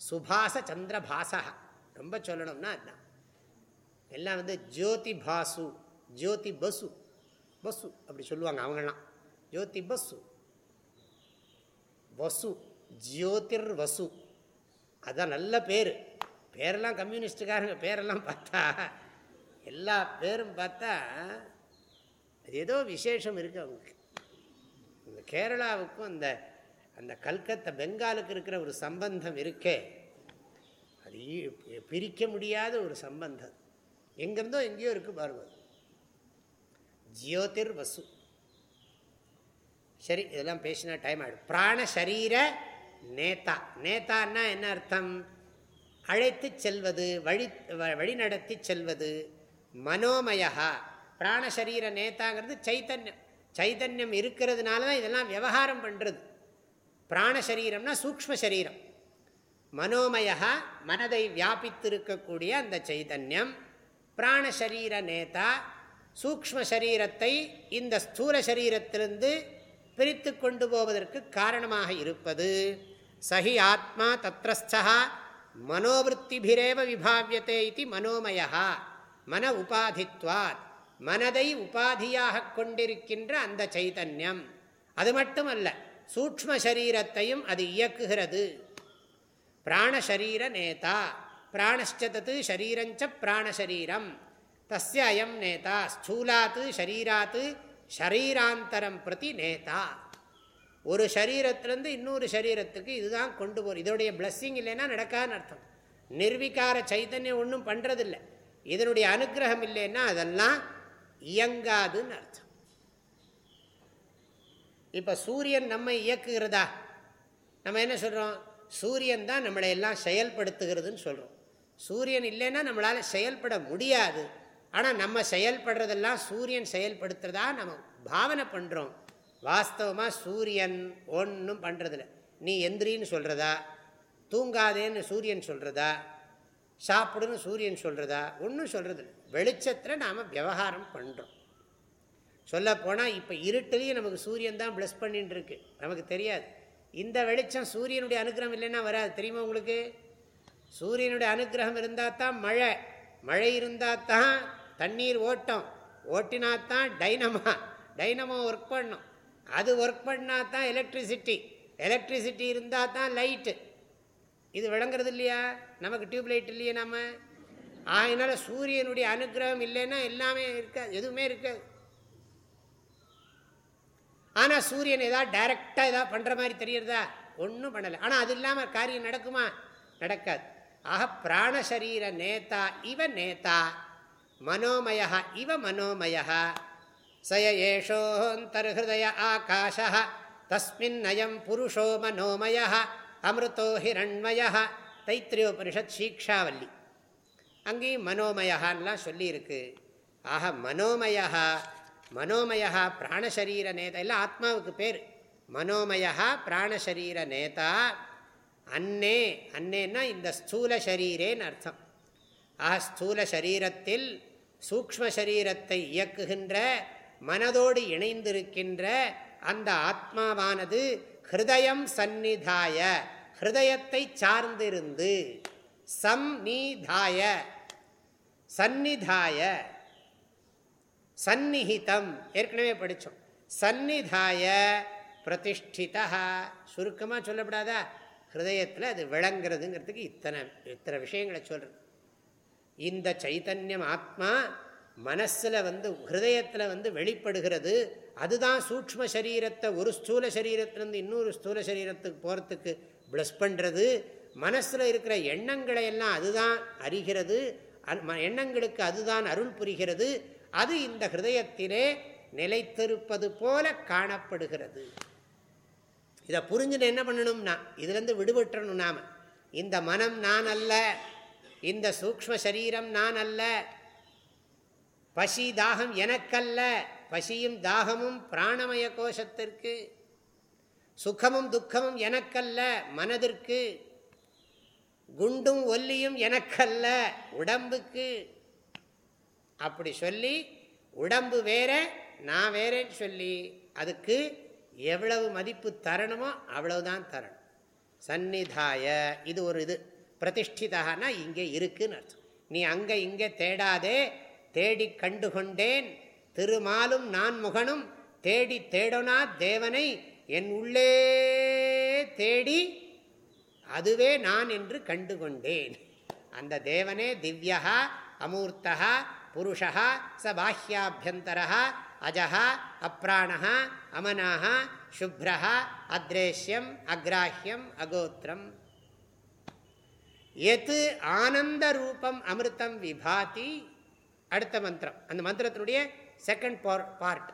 சுபாச சந்திரபாசா ரொம்ப சொல்லணும்னா அதுதான். எல்லாம் வந்து ஜோதி பாசு ஜோதி பசு பசு அப்படி சொல்லுவாங்க அவங்கெல்லாம். ஜோதி பசு வசு ஜோதிர் வசு அதுதான் நல்ல பேர். பேரெல்லாம் கம்யூனிஸ்டுக்காரங்க பேரெல்லாம் பார்த்தா எல்லா பேரும் பார்த்தா அது ஏதோ விசேஷம் இருக்குது அவங்களுக்கு. கேரளாவுக்கும் அந்த அந்த கல்கத்தா பெங்காலுக்கு இருக்கிற ஒரு சம்பந்தம் இருக்கே. அது பிரிக்க முடியாத ஒரு சம்பந்தம். எங்கேருந்தோ எங்கேயோ இருக்குது பார்வது ஜியோதிர் வசு. சரி இதெல்லாம் பேசினா டைம் ஆகிடும் பிராண சரீர நேதா. நேதான்னா என்ன அர்த்தம்? அழைத்து செல்வது வழி வழிநடத்தி செல்வது மனோமயா பிராணசரீர நேதாங்கிறது சைத்தன்யம். சைதன்யம் இருக்கிறதுனால தான் இதெல்லாம் விவகாரம் பண்ணுறது பிராணசரீரம்னா சூக்ம சரீரம். மனோமயா மனதை வியாபித்திருக்கக்கூடிய அந்த சைதன்யம். பிராணசரீர நேதா சூக்ம சரீரத்தை இந்த ஸ்தூல சரீரத்திலிருந்து பிரித்து கொண்டு போவதற்கு காரணமாக இருப்பது. சஹி ஆத்மா தத்ரஸ்தா மனோவருத்திபிரேவ விபாவியத்தை இது மனோமயா மன உபாதித்வாத். மனதை உபாதியாக கொண்டிருக்கின்ற அந்த சைதன்யம். அது மட்டும் அல்ல சூக்ம சரீரத்தையும் அது இயக்குகிறது. பிராணசரீர நேதா பிராணச்சதத்து ஷரீரஞ்ச பிராணசரீரம். தஸ்ய அயம் நேதா ஸ்தூலாத்து ஷரீராத்து ஷரீராந்தரம் பிரதி நேதா. ஒரு சரீரத்திலேருந்து இன்னொரு சரீரத்துக்கு இதுதான் கொண்டு போகிற இதோடைய பிளஸ்ஸிங் இல்லைன்னா நடக்காதுன்னு அர்த்தம். நிர்விகார சைத்தன்யம் ஒன்றும் பண்ணுறதில்லை இதனுடைய அனுகிரகம் இல்லைன்னா அதெல்லாம் இயங்காதுன்னு அர்த்தம். இப்போ சூரியன் நம்ம இயக்குகிறதா? நம்ம என்ன சொல்கிறோம் சூரியன் தான் நம்மளை எல்லாம் செயல்படுத்துகிறதுன்னு சொல்கிறோம் சூரியன் இல்லைன்னா நம்மளால் செயல்பட முடியாது. ஆனால் நம்ம செயல்படுறதெல்லாம் சூரியன் செயல்படுத்துறதா நம்ம பாவனை பண்ணுறோம் வாஸ்தவமாக சூரியன் ஒன்றும் பண்ணுறதில்ல நீ எந்திரின்னு சொல்கிறதா தூங்காதேன்னு சூரியன் சொல்கிறதா சாப்பிடுன்னு சூரியன் சொல்கிறதா ஒன்றும் சொல்கிறது வெளிச்சத்தில் நாம் விவகாரம் பண்ணுறோம் சொல்லப்போனால் இப்போ இருட்டுலேயும் நமக்கு சூரியன் தான் ப்ளஸ் பண்ணிட்டு இருக்கு நமக்கு தெரியாது. இந்த வெளிச்சம் சூரியனுடைய அனுகிரகம் இல்லைன்னா வராது. தெரியுமா உங்களுக்கு? சூரியனுடைய அனுகிரகம் இருந்தால் தான் மழை. மழை இருந்தால் தான் தண்ணீர் ஓட்டம். ஓட்டினா தான் டைனமா. டைனமோ ஒர்க் பண்ணும். அது ஒர்க் பண்ணால் தான் எலக்ட்ரிசிட்டி எலக்ட்ரிசிட்டி இருந்தால் தான் லைட்டு இது விளங்குறது இல்லையா? நமக்கு டியூப்லைட் இல்லையே நம்ம அதனால் சூரியனுடைய அனுகிரகம் இல்லைன்னா எல்லாமே இருக்காது எதுவுமே இருக்காது. ஆனால் சூரியன் ஏதாவது டைரெக்டாக ஏதாவது பண்ணுற மாதிரி தெரியறதா? ஒன்றும் பண்ணலை. ஆனால் அது இல்லாமல் காரியம் நடக்குமா? நடக்காது. ஆக பிராணசரீர நேதா இவ நேதா மனோமய இவ மனோமய சய ஏஷோந்தர்ஹய ஆகாஷ தஸ்மின் நயம் புருஷோ மனோமய அமிர்தோ ஹிரண்மய தைத்திரியோபனிஷத் சீக்ஷாவல்லி. அங்கேயும் மனோமயான்லாம் சொல்லியிருக்கு. ஆக மனோமயா மனோமயா பிராணசரீர நேதா எல்லாம் ஆத்மாவுக்கு பேர். மனோமயா பிராணசரீர நேதா அன்னே அன்னேன்னா இந்த ஸ்தூல சரீரேன்னு அர்த்தம். ஆக ஸ்தூல சரீரத்தில் சூக்ம சரீரத்தை இயக்குகின்ற மனதோடு இணைந்திருக்கின்ற அந்த ஆத்மாவானது ஹிருதயம் சந்நிதாய ஹிருதயத்தை சார்ந்திருந்து சம் நீதாய சந்நிதாய சந்நிஹிதம். ஏற்கனவே படித்தோம். சந்நிதாய பிரதிஷ்டிதா. சுருக்கமாக சொல்லப்படாதா? ஹிருதயத்தில் அது விளங்குறதுங்கிறதுக்கு இத்தனை இத்தனை விஷயங்களை சொல்கிறது இந்த சைத்தன்யம் ஆத்மா மனசில் வந்து ஹிருதயத்தில் வந்து வெளிப்படுகிறது அதுதான் சூக்ம சரீரத்தை ஒரு ஸ்தூல சரீரத்திலேருந்து இன்னொரு ஸ்தூல சரீரத்துக்கு போகிறதுக்கு ப்ளஸ் பண்ணுறது மனசில் இருக்கிற எண்ணங்களை எல்லாம் அதுதான் அறிகிறது. எண்ணங்களுக்கு அதுதான் அருள் புரிகிறது. அது இந்த ஹிருதயத்திலே நிலைத்திருப்பது போல காணப்படுகிறது. இதை புரிஞ்சுன்னு என்ன பண்ணணும்னா இதுலேருந்து விடுபட்டுறணும் நாம். இந்த மனம் நான் அல்ல இந்த சூக்ம சரீரம் நான் அல்ல பசி தாகம் எனக்கல்ல பசியும் தாகமும் பிராணமய கோஷத்திற்கு சுகமும் துக்கமும் எனக்கல்ல மனதிற்கு குண்டும் ஒல்லியும் எனக்கல்ல உடம்புக்கு. அப்படி சொல்லி உடம்பு வேற நான் வேறேன்னு சொல்லி அதுக்கு எவ்வளவு மதிப்பு தரணுமோ அவ்வளவுதான் தரணும். சந்நிதாய இது ஒரு இது. பிரதிஷ்டிதான்னா இங்கே இருக்குன்னு அர்த்தம். நீ அங்கே இங்கே தேடாதே தேடி கண்டு கொண்டேன் திருமாலும் நான் முகனும் தேடி தேடனா தேவனை என் உள்ளே தேடி அதுவே நான் என்று கண்டு கொண்டேன் அந்த தேவனே திவ்யா அமூர்த்தா புருஷா ச பாஹ்யாபியந்தரா அஜா அப்ராணா அமனாக சுப்ரா அத்ரேஷ்யம் அக்ராஹ்யம் அகோத்திரம். எது ஆனந்த ரூபம் அமிர்தம் விபாதி? அடுத்த மந்திரம். அந்த மந்திரத்தினுடைய செகண்ட் பார்ட்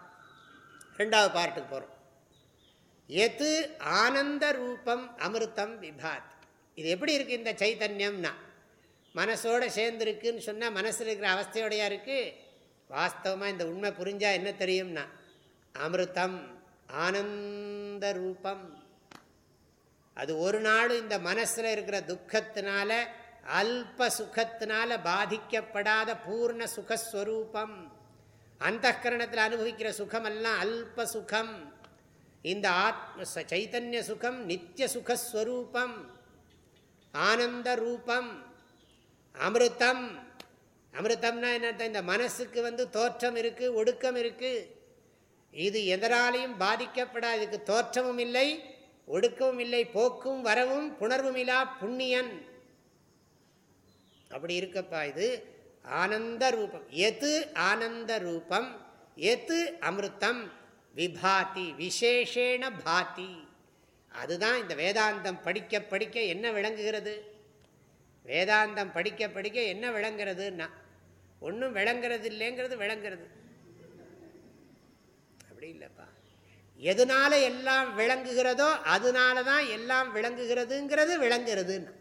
ரெண்டாவது பார்ட்டுக்கு போகிறோம் எது ஆனந்த ரூபம் அமிர்தம் விபாத். இது எப்படி இருக்குது இந்த சைத்தன்யம்னா மனசோட சேர்ந்துருக்குன்னு சொன்னால் மனசில் இருக்கிற அவஸ்தையோடையா இருக்குது வாஸ்தவமாக இந்த உண்மை புரிஞ்சால் என்ன தெரியும்னா? அமிர்தம் ஆனந்த ரூபம். அது ஒரு நாளும் இந்த மனசில் இருக்கிற துக்கத்தினால அல்ப சுகத்தினால பாதிக்கப்படாத பூர்ண சுகஸ்வரூபம். அந்த கரணத்தில் அனுபவிக்கிற சுகமெல்லாம் அல்ப சுகம் இந்த ஆத்ம சைத்தன்ய சுகம் நித்திய சுகஸ்வரூபம் ஆனந்த ரூபம் அமிர்தம். அமிர்தம்னா என்ன இந்த மனசுக்கு வந்து தோற்றம் இருக்குது ஒடுக்கம் இருக்குது இது எதனாலையும் பாதிக்கப்படாது. இதுக்கு தோற்றமும் இல்லை ஒடுக்கவும் இல்லை. போக்கும் வரவும் புணர்வும் இல்லா புண்ணியன். அப்படி இருக்கப்பா இது. ஆனந்த ரூபம் எது ஆனந்த ரூபம் எது அமிர்தம்? விபாதி விசேஷேன பாதி. அதுதான் இந்த வேதாந்தம் படிக்க படிக்க என்ன விளங்குகிறது? வேதாந்தம் படிக்க படிக்க என்ன விளங்குறதுன்னா ஒன்றும் விளங்குறது இல்லைங்கிறது விளங்குறது. அப்படி இல்லைப்பா. எதனால எல்லாம் விளங்குகிறதோ அதனால தான் எல்லாம் விளங்குகிறதுங்கிறது விளங்குறதுன்னு.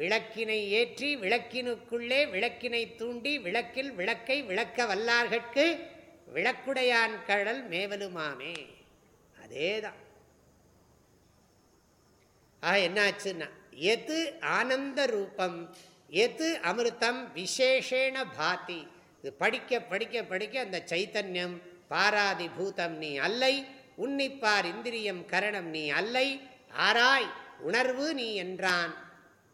விளக்கினை ஏற்றி விளக்கினுக்குள்ளே விளக்கினை தூண்டி விளக்கில் விளக்கை விளக்க வல்லார்கட்கு விளக்குடையான் கடல் மேவலுமாமே. அதே தான் ஆக என்னாச்சுன்னா எது ஆனந்த ரூபம் எது அமிர்தம் விசேஷேன பாதி? இது படிக்க படிக்க படிக்க அந்த சைத்தன்யம் பாராதி பூதம் நீ அல்லை உன்னிப்பார் இந்திரியம் கரணம் நீ அல்லை ஆராய் உணர்வு நீ என்றான்.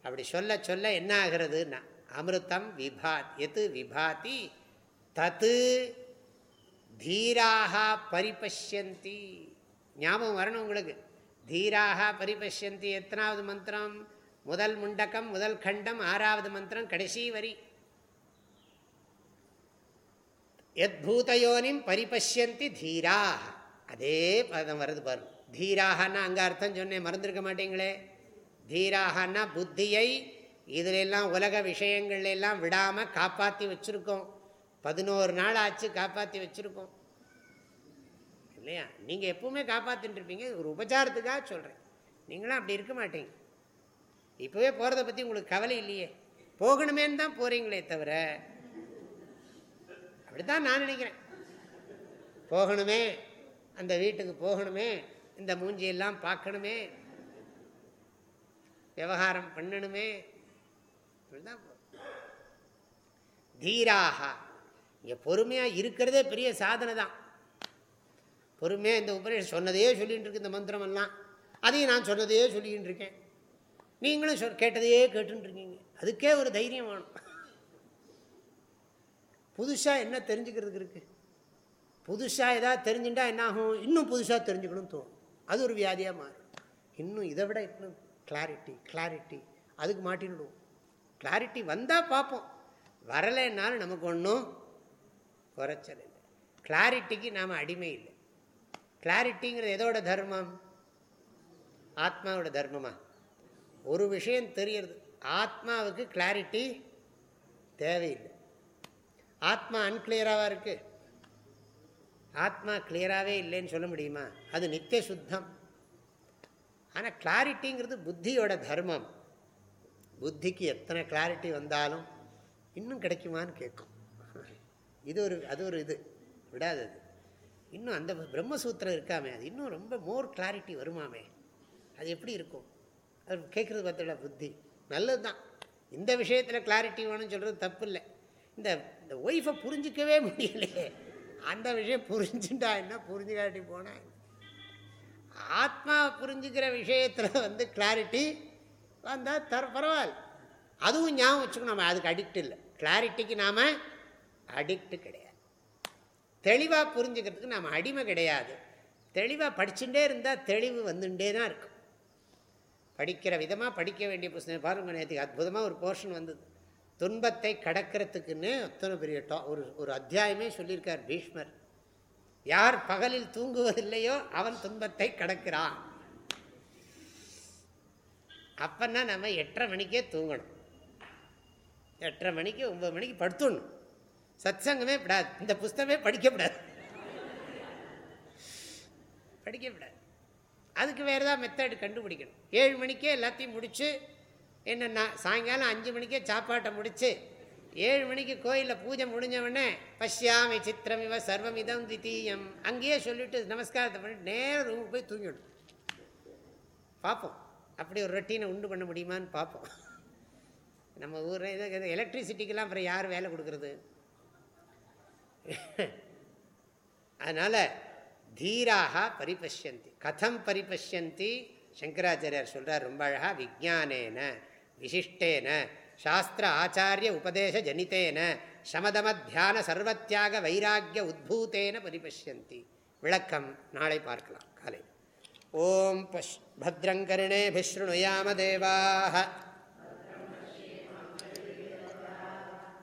அப்படி சொல்ல சொல்ல என்ன ஆகிறதுன்னா அமிர்தம் விபா எது விபாதி? தத்து தீராக பரிபஷ்யந்தி. ஞாபகம் வரணும் உங்களுக்கு. தீராக பரிபஷ்யந்தி எத்தனாவது மந்திரம்? முதல் முண்டக்கம் முதல் கண்டம் ஆறாவது மந்திரம் கடைசி வரி. எத் பூதயோனிம் பரிபஷ்யந்தி தீராக அதே பதம் வருது பாருங்க. தீராகனா அங்கே அர்த்தம் சொன்னேன் மறந்துருக்க மாட்டீங்களே. தீராகன்னா புத்தியை இதிலெல்லாம் உலக விஷயங்கள்லாம் விடாமல் காப்பாற்றி வச்சுருக்கோம். பதினோரு நாள் ஆச்சு காப்பாற்றி வச்சுருக்கோம். இல்லையா? நீங்கள் எப்பவுமே காப்பாற்றின்ட்டுருப்பீங்க ஒரு உபச்சாரத்துக்காக சொல்கிறேன் நீங்களும் அப்படி இருக்க மாட்டீங்க. இப்போவே போகிறத பற்றி உங்களுக்கு கவலை இல்லையே. போகணுமேன்னு தான் போகிறீங்களே தவிர அப்படித்தான் நான் நினைக்கிறேன். போகணுமே அந்த வீட்டுக்கு போகணுமே இந்த மூஞ்சியெல்லாம் பார்க்கணுமே விவகாரம் பண்ணணுமே. தீராக. இங்கே பொறுமையாக இருக்கிறதே பெரிய சாதனை தான். பொறுமையாக இந்த உபநிஷம் சொன்னதையே சொல்லிகிட்டு இருக்கு இந்த மந்திரமெல்லாம். அதையும் நான் சொன்னதையே சொல்லிக்கிட்டு இருக்கேன். நீங்களும் சொல் கேட்டதையே கேட்டுருக்கீங்க அதுக்கே ஒரு தைரியம் வேணும். புதுசாக என்ன தெரிஞ்சுக்கிறதுக்கு இருக்குது புதுசாக எதாவது தெரிஞ்சுட்டா என்ன ஆகும்? இன்னும் புதுசாக தெரிஞ்சுக்கணும்னு தோணும். அது ஒரு வியாதியாக மாறும். இன்னும் இதை விட இன்னும் கிளாரிட்டி கிளாரிட்டி அதுக்கு மாட்டிடுவோம். கிளாரிட்டி வந்தால் பார்ப்போம் வரலைன்னாலும் நமக்கு ஒன்றும் குறைச்சல் இல்லை. கிளாரிட்டிக்கு நாம் அடிமை இல்லை. கிளாரிட்டிங்கிறது எதோட தர்மம்? ஆத்மாவோட தர்மமா? ஒரு விஷயம் தெரியறது ஆத்மாவுக்கு கிளாரிட்டி தேவையில்லை. ஆத்மா அன்கிளியராக இருக்குது ஆத்மா கிளியராகவே இல்லைன்னு சொல்ல முடியுமா? அது நித்திய சுத்தம். ஆனால் கிளாரிட்டிங்கிறது புத்தியோட தர்மம். புத்திக்கு எத்தனை கிளாரிட்டி வந்தாலும் இன்னும் கிடைக்குமான்னு கேட்கும். இது ஒரு அது ஒரு இது. விடாதது. இன்னும் அந்த பிரம்மசூத்திரம் இருக்காமே அது இன்னும் ரொம்ப மோர் கிளாரிட்டி வருமாமே. அது எப்படி இருக்கும்? அது கேட்குறது பார்த்தல புத்தி. நல்லது தான் இந்த விஷயத்தில் கிளாரிட்டி வேணும்னு சொல்கிறது தப்பு இல்லை இந்த இந்த ஒய்ஃபை புரிஞ்சிக்கவே முடியலையே. அந்த விஷயம் புரிஞ்சுட்டா என்ன? புரிஞ்சுக்காட்டி போனால் ஆத்மா புரிஞ்சுக்கிற விஷயத்தில் வந்து கிளாரிட்டி வந்தால் தர பரவாயில்ல. அதுவும் ஞாபகம் வச்சுக்கணும் நம்ம அதுக்கு அடிக்ட் இல்லை. கிளாரிட்டிக்கு நாம் அடிக்ட் கிடையாது. தெளிவாக புரிஞ்சுக்கிறதுக்கு நாம் அடிமை கிடையாது. தெளிவாக படிச்சுட்டே இருந்தால் தெளிவு வந்துட்டே தான் இருக்கும். படிக்கிற விதமாக படிக்க வேண்டிய புஸ்தகம். பாருங்க நேற்றுக்கு அற்புதமாக ஒரு போர்ஷன் வந்தது. துன்பத்தை கடக்கிறதுக்குன்னு அத்தனை பெரிய டா ஒரு ஒரு அத்தியாயமே சொல்லியிருக்கார் பீஷ்மர். யார் பகலில் தூங்குவதில்லையோ அவன் துன்பத்தை கடக்கிறான். அப்பன்னா நம்ம எட்டரை மணிக்கே தூங்கணும். எட்டரை மணிக்கு ஒன்பது மணிக்கு படுத்துடணும். சத்சங்கமே விடாது இந்த புஸ்தகமே படிக்கப்படாது படிக்கப்படாது அதுக்கு வேறு ஏதாவது மெத்தட் கண்டுபிடிக்கணும். ஏழு மணிக்கே எல்லாத்தையும் முடித்து என்னென்னா சாயங்காலம் அஞ்சு மணிக்கே சாப்பாட்டை முடித்து ஏழு மணிக்கு கோயிலில் பூஜை முடிஞ்சவொடனே பஷ்யாமி சித்திரம் இவ சர்வம் இதம் தித்தீயம். அங்கேயே சொல்லிவிட்டு நமஸ்காரத்தை பண்ணிட்டு நேரம் ரூமுக்கு போய் தூங்கிவிடும் பார்ப்போம். அப்படி ஒரு ரொட்டீனை உண்டு பண்ண முடியுமான்னு பார்ப்போம். நம்ம ஊரில் இது எலக்ட்ரிசிட்டிக்கெல்லாம் அப்புறம் யார் வேலை கொடுக்குறது? அதனால் தீராக பரிபஷ்யந்தி. கதம் பரிபஷ்யந்தி? சங்கராச்சாரியார் சொல்கிறார் ரொம்ப அழகாக விஜானேன விசிஷ்டேன சாஸ்திர ஆச்சாரிய உபதேச ஜனித்தேன சமதம தியான சர்வத்தியாக வைராக்கிய உத்பூத்தேன பரிபஷ்யந்தி விளக்கம் நாளை பார்க்கலாம் காலை ஓம் பஷ் भद्रङ्कर्णेभिशृणुयाम देवाः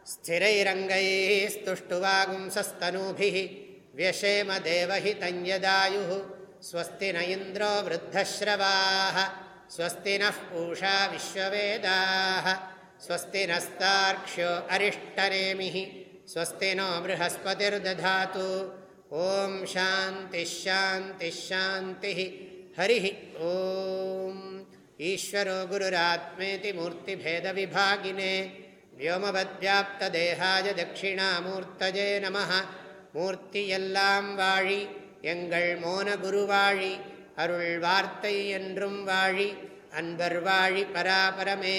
स्थिरैरङ्गैः स्तुष्टुवागुंसस्तनूभिः व्यशेम देवहितञ्यदायुः स्वस्ति न इन्द्रो वृद्धश्रवाः स्वस्ति नः पूषा विश्ववेदाः स्वस्ति नस्तार्क्ष्यो अरिष्टनेमिः स्वस्ति नो बृहस्पतिर्दधातु ॐ शान्तिश्शान्तिश्शान्तिः हरिः ॐ ईश्वरो गुरुरात्मेति मूर्तिभेदविभागिने व्योमवद्व्याप्तदेहाय दक्षिणामूर्तजे नमः மூர்த்தியெல்லாம் வாழி எங்கள் மோன குருவாழி அருள் வார்த்தை என்றும் வாழி அன்பர் வாழி பராபரமே